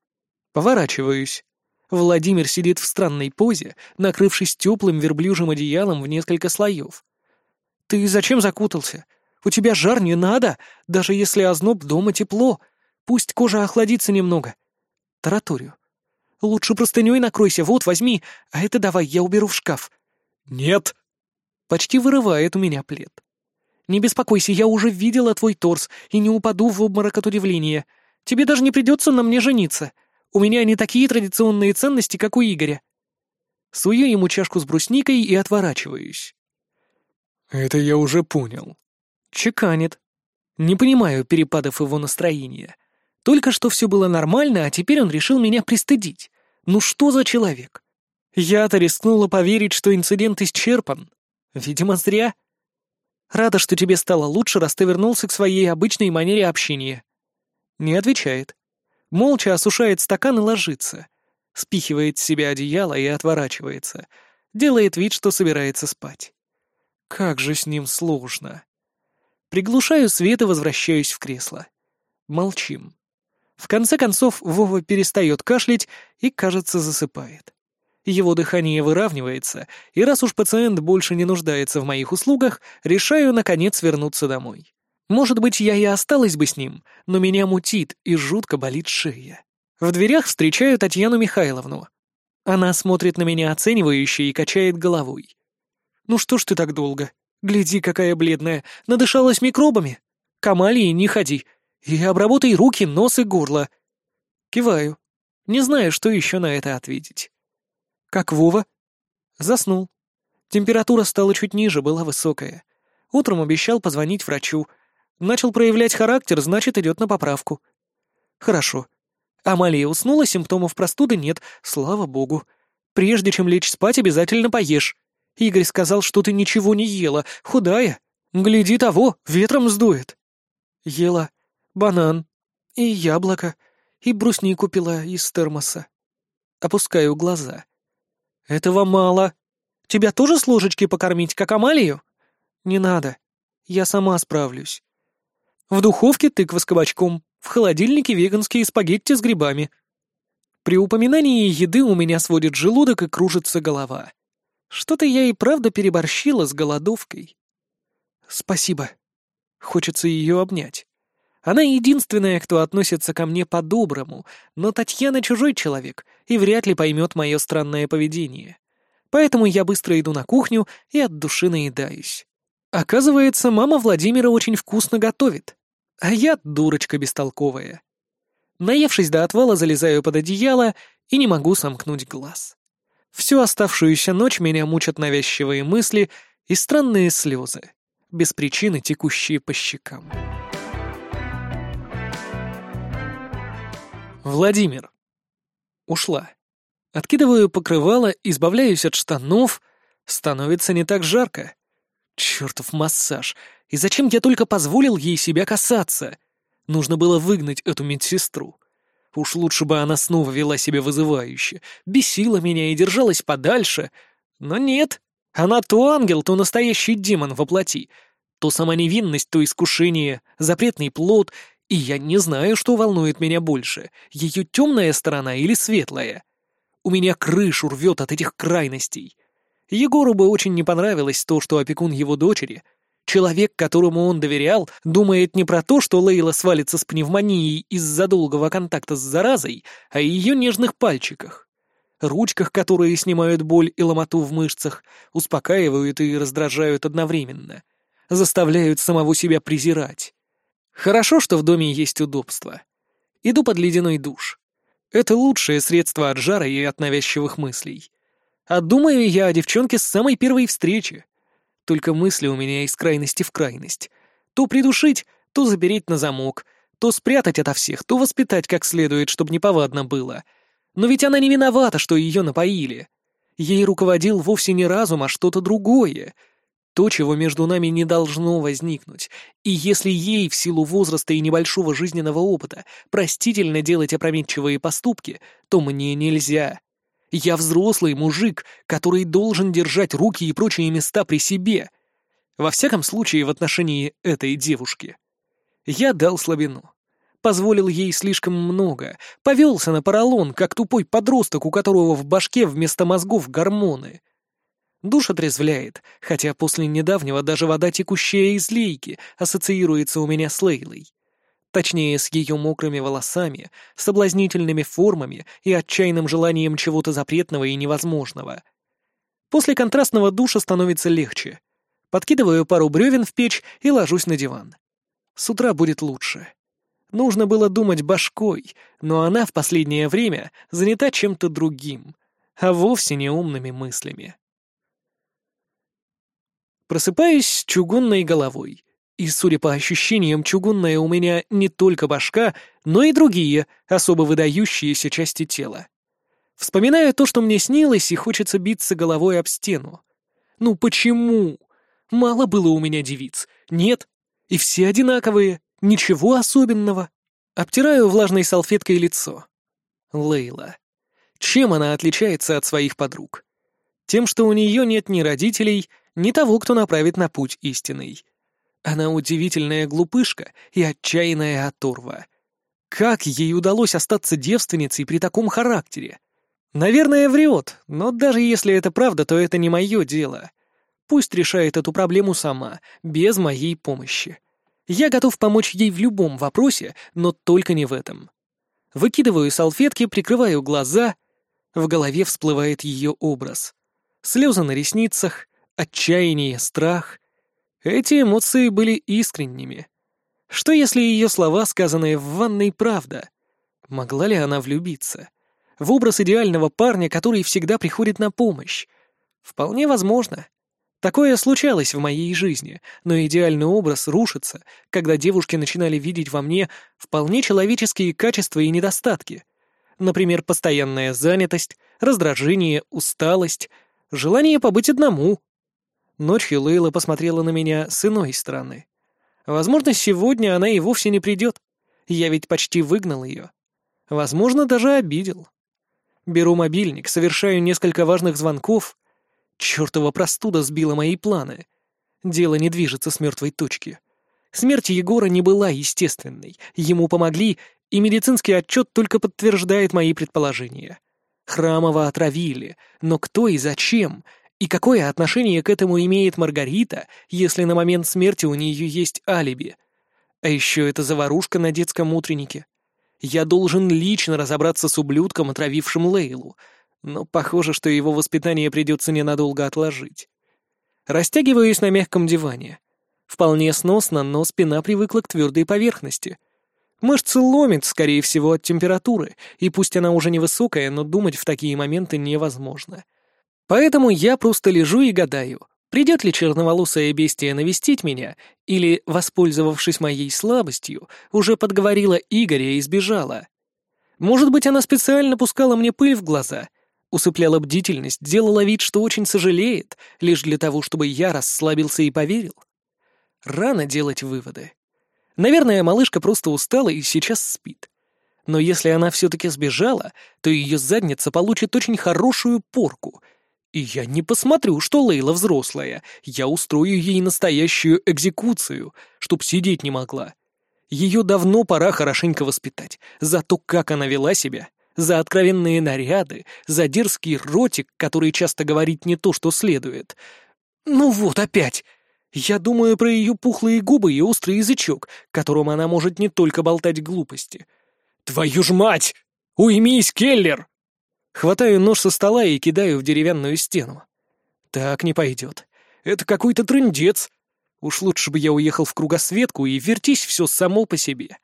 Поворачиваюсь. Владимир сидит в странной позе, накрывшись теплым верблюжьим одеялом в несколько слоев. «Ты зачем закутался? У тебя жар не надо, даже если озноб дома тепло. Пусть кожа охладится немного». Тараторию. «Лучше простыней накройся, вот, возьми, а это давай, я уберу в шкаф». «Нет!» Почти вырывает у меня плед. Не беспокойся, я уже видела твой торс и не упаду в обморок от удивления. Тебе даже не придется на мне жениться. У меня не такие традиционные ценности, как у Игоря». Сую ему чашку с брусникой и отворачиваюсь. «Это я уже понял». Чеканит. Не понимаю перепадов его настроения. Только что все было нормально, а теперь он решил меня пристыдить. Ну что за человек? Я-то рискнула поверить, что инцидент исчерпан. Видимо, зря. Рада, что тебе стало лучше, раз ты вернулся к своей обычной манере общения». Не отвечает. Молча осушает стакан и ложится. Спихивает с себя одеяло и отворачивается. Делает вид, что собирается спать. Как же с ним сложно. Приглушаю свет и возвращаюсь в кресло. Молчим. В конце концов, Вова перестает кашлять и, кажется, засыпает. Его дыхание выравнивается, и раз уж пациент больше не нуждается в моих услугах, решаю, наконец, вернуться домой. Может быть, я и осталась бы с ним, но меня мутит и жутко болит шея. В дверях встречаю Татьяну Михайловну. Она смотрит на меня оценивающе и качает головой. «Ну что ж ты так долго? Гляди, какая бледная, надышалась микробами. К Амалии не ходи. И обработай руки, нос и горло». Киваю. Не знаю, что еще на это ответить. «Как Вова?» «Заснул. Температура стала чуть ниже, была высокая. Утром обещал позвонить врачу. Начал проявлять характер, значит, идет на поправку». «Хорошо. Амалия уснула, симптомов простуды нет, слава богу. Прежде чем лечь спать, обязательно поешь. Игорь сказал, что ты ничего не ела, худая. Гляди того, ветром сдует». Ела банан и яблоко, и бруснику пила из термоса. Опускаю глаза. «Этого мало. Тебя тоже с ложечки покормить, как Амалию?» «Не надо. Я сама справлюсь. В духовке тыква с кабачком, в холодильнике веганские спагетти с грибами». При упоминании еды у меня сводит желудок и кружится голова. Что-то я и правда переборщила с голодовкой. «Спасибо». Хочется ее обнять. Она единственная, кто относится ко мне по-доброму, но Татьяна чужой человек и вряд ли поймет мое странное поведение. Поэтому я быстро иду на кухню и от души наедаюсь. Оказывается, мама Владимира очень вкусно готовит. А я дурочка бестолковая. Наевшись до отвала, залезаю под одеяло и не могу сомкнуть глаз. Всю оставшуюся ночь меня мучат навязчивые мысли и странные слезы, без причины текущие по щекам. Владимир. Ушла. Откидываю покрывало, избавляюсь от штанов. Становится не так жарко. Чертов массаж. И зачем я только позволил ей себя касаться? Нужно было выгнать эту медсестру. Уж лучше бы она снова вела себя вызывающе, бесила меня и держалась подальше. Но нет, она то ангел, то настоящий демон воплоти. То сама невинность, то искушение, запретный плод, и я не знаю, что волнует меня больше, ее темная сторона или светлая. У меня крышу рвет от этих крайностей. Егору бы очень не понравилось то, что опекун его дочери, человек, которому он доверял, думает не про то, что Лейла свалится с пневмонией из-за долгого контакта с заразой, а о ее нежных пальчиках. Ручках, которые снимают боль и ломоту в мышцах, успокаивают и раздражают одновременно. Заставляют самого себя презирать. Хорошо, что в доме есть удобство. Иду под ледяной душ. Это лучшее средство от жара и от навязчивых мыслей. А думаю я о девчонке с самой первой встречи. Только мысли у меня из крайности в крайность. То придушить, то запереть на замок, то спрятать ото всех, то воспитать как следует, чтобы неповадно было. Но ведь она не виновата, что ее напоили. Ей руководил вовсе не разум, а что-то другое — то, чего между нами не должно возникнуть. И если ей в силу возраста и небольшого жизненного опыта простительно делать опрометчивые поступки, то мне нельзя. Я взрослый мужик, который должен держать руки и прочие места при себе. Во всяком случае, в отношении этой девушки. Я дал слабину. Позволил ей слишком много. Повелся на поролон, как тупой подросток, у которого в башке вместо мозгов гормоны — Душ отрезвляет, хотя после недавнего даже вода, текущая из лейки, ассоциируется у меня с Лейлой. Точнее, с ее мокрыми волосами, соблазнительными формами и отчаянным желанием чего-то запретного и невозможного. После контрастного душа становится легче. Подкидываю пару бревен в печь и ложусь на диван. С утра будет лучше. Нужно было думать башкой, но она в последнее время занята чем-то другим, а вовсе не умными мыслями. Просыпаюсь с чугунной головой. И, судя по ощущениям, чугунная у меня не только башка, но и другие, особо выдающиеся части тела. Вспоминаю то, что мне снилось, и хочется биться головой об стену. Ну почему? Мало было у меня девиц. Нет. И все одинаковые. Ничего особенного. Обтираю влажной салфеткой лицо. Лейла. Чем она отличается от своих подруг? Тем, что у нее нет ни родителей, ни того, кто направит на путь истинный. Она удивительная глупышка и отчаянная оторва. Как ей удалось остаться девственницей при таком характере? Наверное, врет, но даже если это правда, то это не мое дело. Пусть решает эту проблему сама, без моей помощи. Я готов помочь ей в любом вопросе, но только не в этом. Выкидываю салфетки, прикрываю глаза. В голове всплывает ее образ. Слезы на ресницах, отчаяние, страх. Эти эмоции были искренними. Что если ее слова, сказанные в ванной, правда? Могла ли она влюбиться? В образ идеального парня, который всегда приходит на помощь? Вполне возможно. Такое случалось в моей жизни, но идеальный образ рушится, когда девушки начинали видеть во мне вполне человеческие качества и недостатки. Например, постоянная занятость, раздражение, усталость, желание побыть одному, Ночью Лейла посмотрела на меня с иной стороны. Возможно, сегодня она и вовсе не придет. Я ведь почти выгнал ее. Возможно, даже обидел. Беру мобильник, совершаю несколько важных звонков. Чёртова простуда сбила мои планы. Дело не движется с мертвой точки. Смерть Егора не была естественной. Ему помогли, и медицинский отчет только подтверждает мои предположения. Храмова отравили, но кто и зачем, и какое отношение к этому имеет Маргарита, если на момент смерти у нее есть алиби? А еще эта заварушка на детском утреннике. Я должен лично разобраться с ублюдком, отравившим Лейлу, но похоже, что его воспитание придется ненадолго отложить. Растягиваюсь на мягком диване. Вполне сносно, но спина привыкла к твердой поверхности. Мышцы ломит, скорее всего, от температуры, и пусть она уже невысокая, но думать в такие моменты невозможно. Поэтому я просто лежу и гадаю, придет ли черноволосая бестия навестить меня, или, воспользовавшись моей слабостью, уже подговорила Игоря и сбежала. Может быть, она специально пускала мне пыль в глаза, усыпляла бдительность, делала вид, что очень сожалеет, лишь для того, чтобы я расслабился и поверил. Рано делать выводы. Наверное, малышка просто устала и сейчас спит. Но если она все-таки сбежала, то ее задница получит очень хорошую порку. И я не посмотрю, что Лейла взрослая. Я устрою ей настоящую экзекуцию, чтоб сидеть не могла. Ее давно пора хорошенько воспитать. За то, как она вела себя, за откровенные наряды, за дерзкий ротик, который часто говорит не то, что следует. Ну вот опять. Я думаю про ее пухлые губы и острый язычок, которым она может не только болтать глупости. «Твою ж мать! Уймись, Келлер!» Хватаю нож со стола и кидаю в деревянную стену. Так не пойдет. Это какой-то трындец. Уж лучше бы я уехал в кругосветку и вертись все само по себе.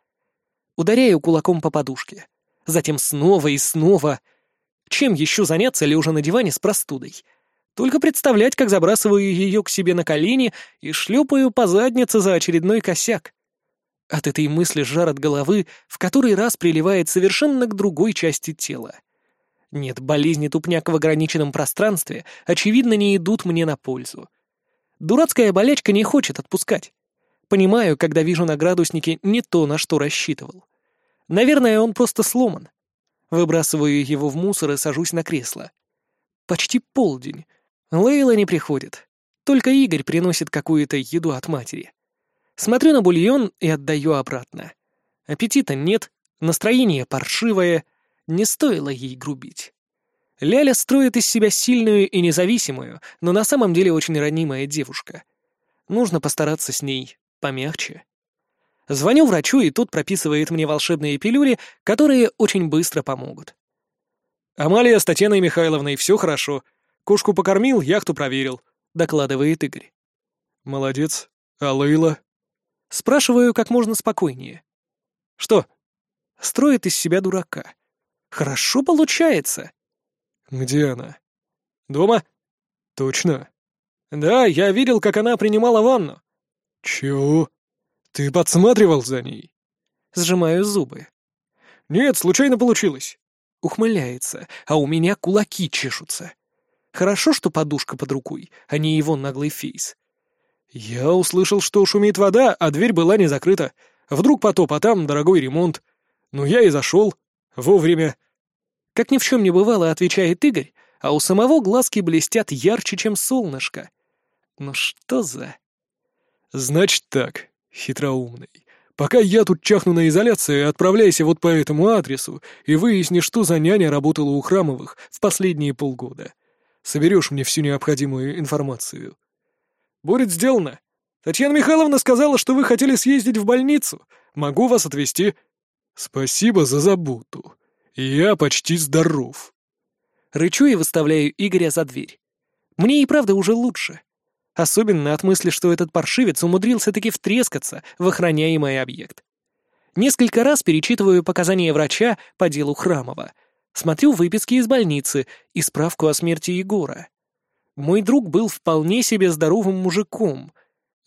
Ударяю кулаком по подушке затем снова и снова. Чем еще заняться лежа на диване с простудой? Только представлять, как забрасываю ее к себе на колени и шлепаю по заднице за очередной косяк. От этой мысли жар от головы в который раз приливает совершенно к другой части тела. Нет, болезни тупняк в ограниченном пространстве, очевидно, не идут мне на пользу. Дурацкая болячка не хочет отпускать. Понимаю, когда вижу на градуснике не то, на что рассчитывал. Наверное, он просто сломан. Выбрасываю его в мусор и сажусь на кресло. Почти полдень. Лейла не приходит. Только Игорь приносит какую-то еду от матери. Смотрю на бульон и отдаю обратно. Аппетита нет, настроение паршивое, не стоило ей грубить. Ляля строит из себя сильную и независимую, но на самом деле очень ранимая девушка. Нужно постараться с ней помягче. Звоню врачу, и тот прописывает мне волшебные пилюли, которые очень быстро помогут. «Амалия с Татьяной Михайловной, все хорошо. Кошку покормил, яхту проверил», — докладывает Игорь. «Молодец. А Лейла?» Спрашиваю как можно спокойнее. «Что?» Строит из себя дурака. «Хорошо получается». «Где она?» «Дома?» «Точно?» «Да, я видел, как она принимала ванну». «Чего?» «Ты подсматривал за ней?» Сжимаю зубы. «Нет, случайно получилось». Ухмыляется, а у меня кулаки чешутся. Хорошо, что подушка под рукой, а не его наглый фейс. Я услышал, что шумит вода, а дверь была не закрыта. Вдруг потоп, а там дорогой ремонт. Ну, я и зашел. Вовремя. Как ни в чем не бывало, отвечает Игорь, а у самого глазки блестят ярче, чем солнышко. Ну что за... Значит так, Хитроумный. Пока я тут чахну на изоляции, отправляйся вот по этому адресу и выясни, что за няня работала у Храмовых в последние полгода. Соберешь мне всю необходимую информацию. Будет сделано. Татьяна Михайловна сказала, что вы хотели съездить в больницу. Могу вас отвезти. Спасибо за заботу. Я почти здоров. Рычу и выставляю Игоря за дверь. Мне и правда уже лучше. Особенно от мысли, что этот паршивец умудрился таки втрескаться в охраняемый объект. Несколько раз перечитываю показания врача по делу Храмова. Смотрю выписки из больницы и справку о смерти Егора. Мой друг был вполне себе здоровым мужиком.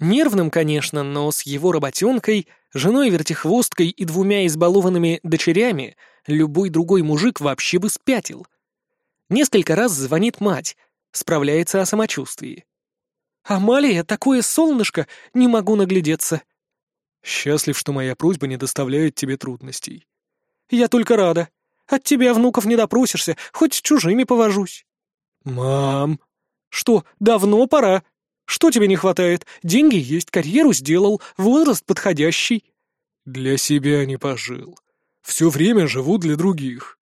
Нервным, конечно, но с его работенкой, женой-вертихвосткой и двумя избалованными дочерями любой другой мужик вообще бы спятил. Несколько раз звонит мать, справляется о самочувствии. «Амалия, такое солнышко! Не могу наглядеться!» «Счастлив, что моя просьба не доставляет тебе трудностей». «Я только рада. От тебя внуков не допросишься, хоть с чужими повожусь». «Мам!» «Что, давно пора? Что тебе не хватает? Деньги есть, карьеру сделал, возраст подходящий». «Для себя не пожил. Все время живу для других».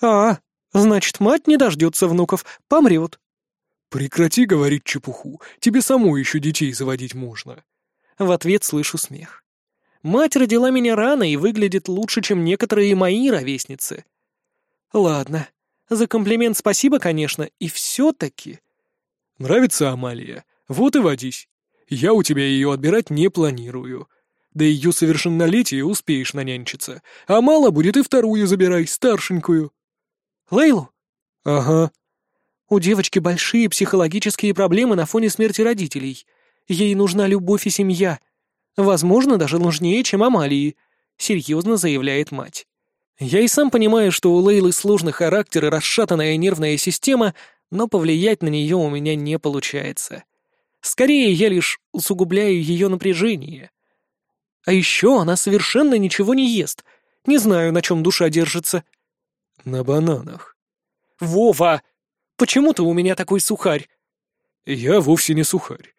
«А, значит, мать не дождется внуков, помрет». «Прекрати говорить чепуху, тебе самой еще детей заводить можно». В ответ слышу смех. «Мать родила меня рано и выглядит лучше, чем некоторые мои ровесницы». «Ладно, за комплимент спасибо, конечно, и все-таки...» «Нравится Амалия? Вот и водись. Я у тебя ее отбирать не планирую. До ее совершеннолетия успеешь нанянчиться, а мало будет и вторую забирай, старшенькую». «Лейлу?» «Ага, у девочки большие психологические проблемы на фоне смерти родителей. Ей нужна любовь и семья. Возможно, даже нужнее, чем Амалии», — серьезно заявляет мать. «Я и сам понимаю, что у Лейлы сложный характер и расшатанная нервная система, но повлиять на нее у меня не получается. Скорее, я лишь усугубляю ее напряжение. А еще она совершенно ничего не ест. Не знаю, на чем душа держится». «На бананах». «Вова! Почему ты у меня такой сухарь?» «Я вовсе не сухарь.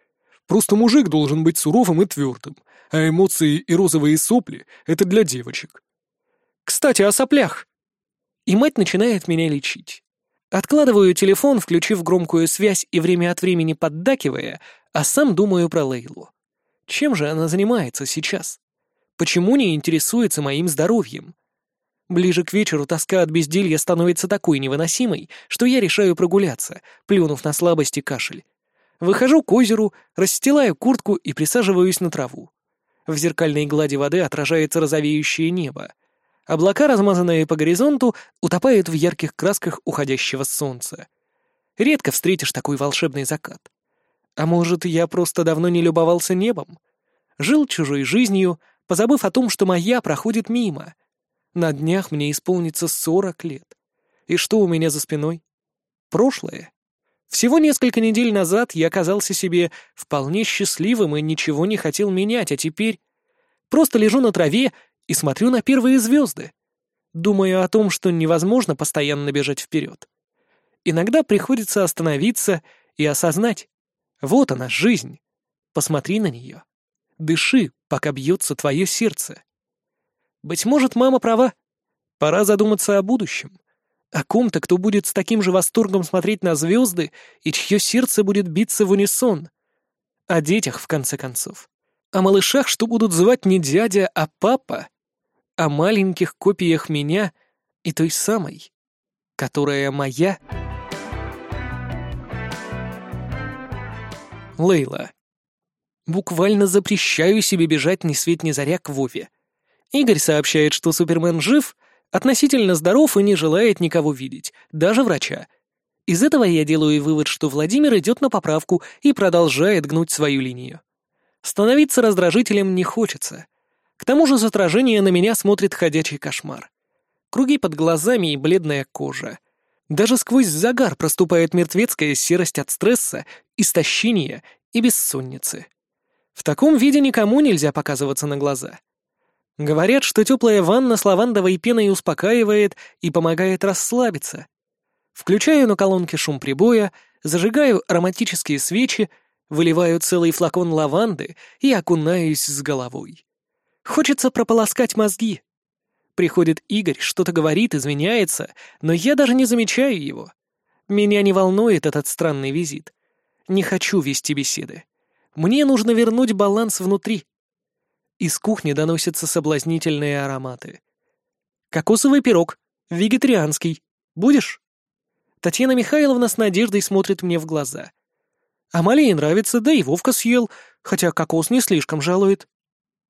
Просто мужик должен быть суровым и твердым, а эмоции и розовые сопли — это для девочек». «Кстати, о соплях». И мать начинает меня лечить. Откладываю телефон, включив громкую связь и время от времени поддакивая, а сам думаю про Лейлу. Чем же она занимается сейчас? Почему не интересуется моим здоровьем? Ближе к вечеру тоска от безделья становится такой невыносимой, что я решаю прогуляться, плюнув на слабость и кашель. Выхожу к озеру, расстилаю куртку и присаживаюсь на траву. В зеркальной глади воды отражается розовеющее небо. Облака, размазанные по горизонту, утопают в ярких красках уходящего солнца. Редко встретишь такой волшебный закат. А может, я просто давно не любовался небом? Жил чужой жизнью, позабыв о том, что моя проходит мимо. На днях мне исполнится сорок лет. И что у меня за спиной? Прошлое. Всего несколько недель назад я казался себе вполне счастливым и ничего не хотел менять, а теперь просто лежу на траве и смотрю на первые звезды. Думаю о том, что невозможно постоянно бежать вперед. Иногда приходится остановиться и осознать. Вот она, жизнь. Посмотри на нее. Дыши, пока бьется твое сердце. Быть может, мама права. Пора задуматься о будущем. О ком-то, кто будет с таким же восторгом смотреть на звезды и чье сердце будет биться в унисон. О детях, в конце концов. О малышах, что будут звать не дядя, а папа. О маленьких копиях меня и той самой, которая моя. Лейла. Буквально запрещаю себе бежать ни свет ни заря к Вове. Игорь сообщает, что Супермен жив, относительно здоров и не желает никого видеть, даже врача. Из этого я делаю вывод, что Владимир идет на поправку и продолжает гнуть свою линию. Становиться раздражителем не хочется. К тому же с отражения на меня смотрит ходячий кошмар. Круги под глазами и бледная кожа. Даже сквозь загар проступает мертвецкая серость от стресса, истощения и бессонницы. В таком виде никому нельзя показываться на глаза. Говорят, что теплая ванна с лавандовой пеной успокаивает и помогает расслабиться. Включаю на колонке шум прибоя, зажигаю ароматические свечи, выливаю целый флакон лаванды и окунаюсь с головой. Хочется прополоскать мозги. Приходит Игорь, что-то говорит, извиняется, но я даже не замечаю его. Меня не волнует этот странный визит. Не хочу вести беседы. Мне нужно вернуть баланс внутри. Из кухни доносятся соблазнительные ароматы. «Кокосовый пирог. Вегетарианский. Будешь?» Татьяна Михайловна с надеждой смотрит мне в глаза. Амалии нравится, да и Вовка съел, хотя кокос не слишком жалует.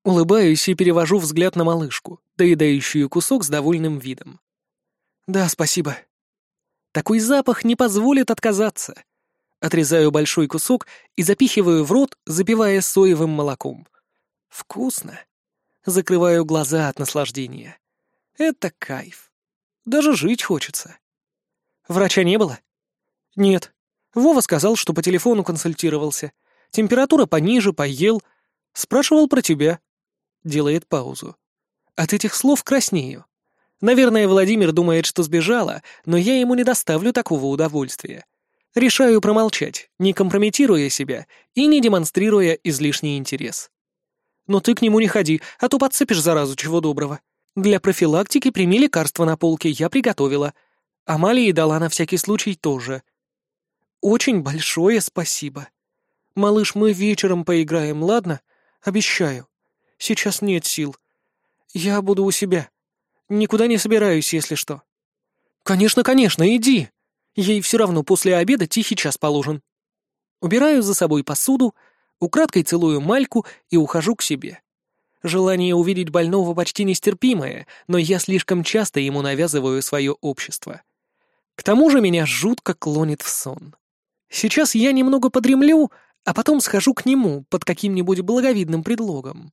Улыбаюсь и перевожу взгляд на малышку, доедающую кусок с довольным видом. «Да, спасибо. Такой запах не позволит отказаться. Отрезаю большой кусок и запихиваю в рот, запивая соевым молоком. Вкусно. Закрываю глаза от наслаждения. Это кайф. Даже жить хочется. Врача не было? Нет. Вова сказал, что по телефону консультировался. Температура пониже, поел. Спрашивал про тебя. Делает паузу. От этих слов краснею. Наверное, Владимир думает, что сбежала, но я ему не доставлю такого удовольствия. Решаю промолчать, не компрометируя себя и не демонстрируя излишний интерес. Но ты к нему не ходи, а то подцепишь заразу чего доброго. Для профилактики прими лекарства на полке, я приготовила. Амалии дала на всякий случай тоже. Очень большое спасибо. Малыш, мы вечером поиграем, ладно? Обещаю. Сейчас нет сил. Я буду у себя. Никуда не собираюсь, если что. Конечно, конечно, иди. Ей все равно после обеда тихий час положен. Убираю за собой посуду, украдкой целую Мальку и ухожу к себе. Желание увидеть больного почти нестерпимое, но я слишком часто ему навязываю свое общество. К тому же меня жутко клонит в сон. Сейчас я немного подремлю, а потом схожу к нему под каким-нибудь благовидным предлогом.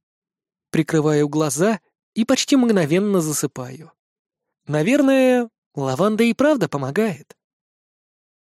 Прикрываю глаза и почти мгновенно засыпаю. Наверное, лаванда и правда помогает.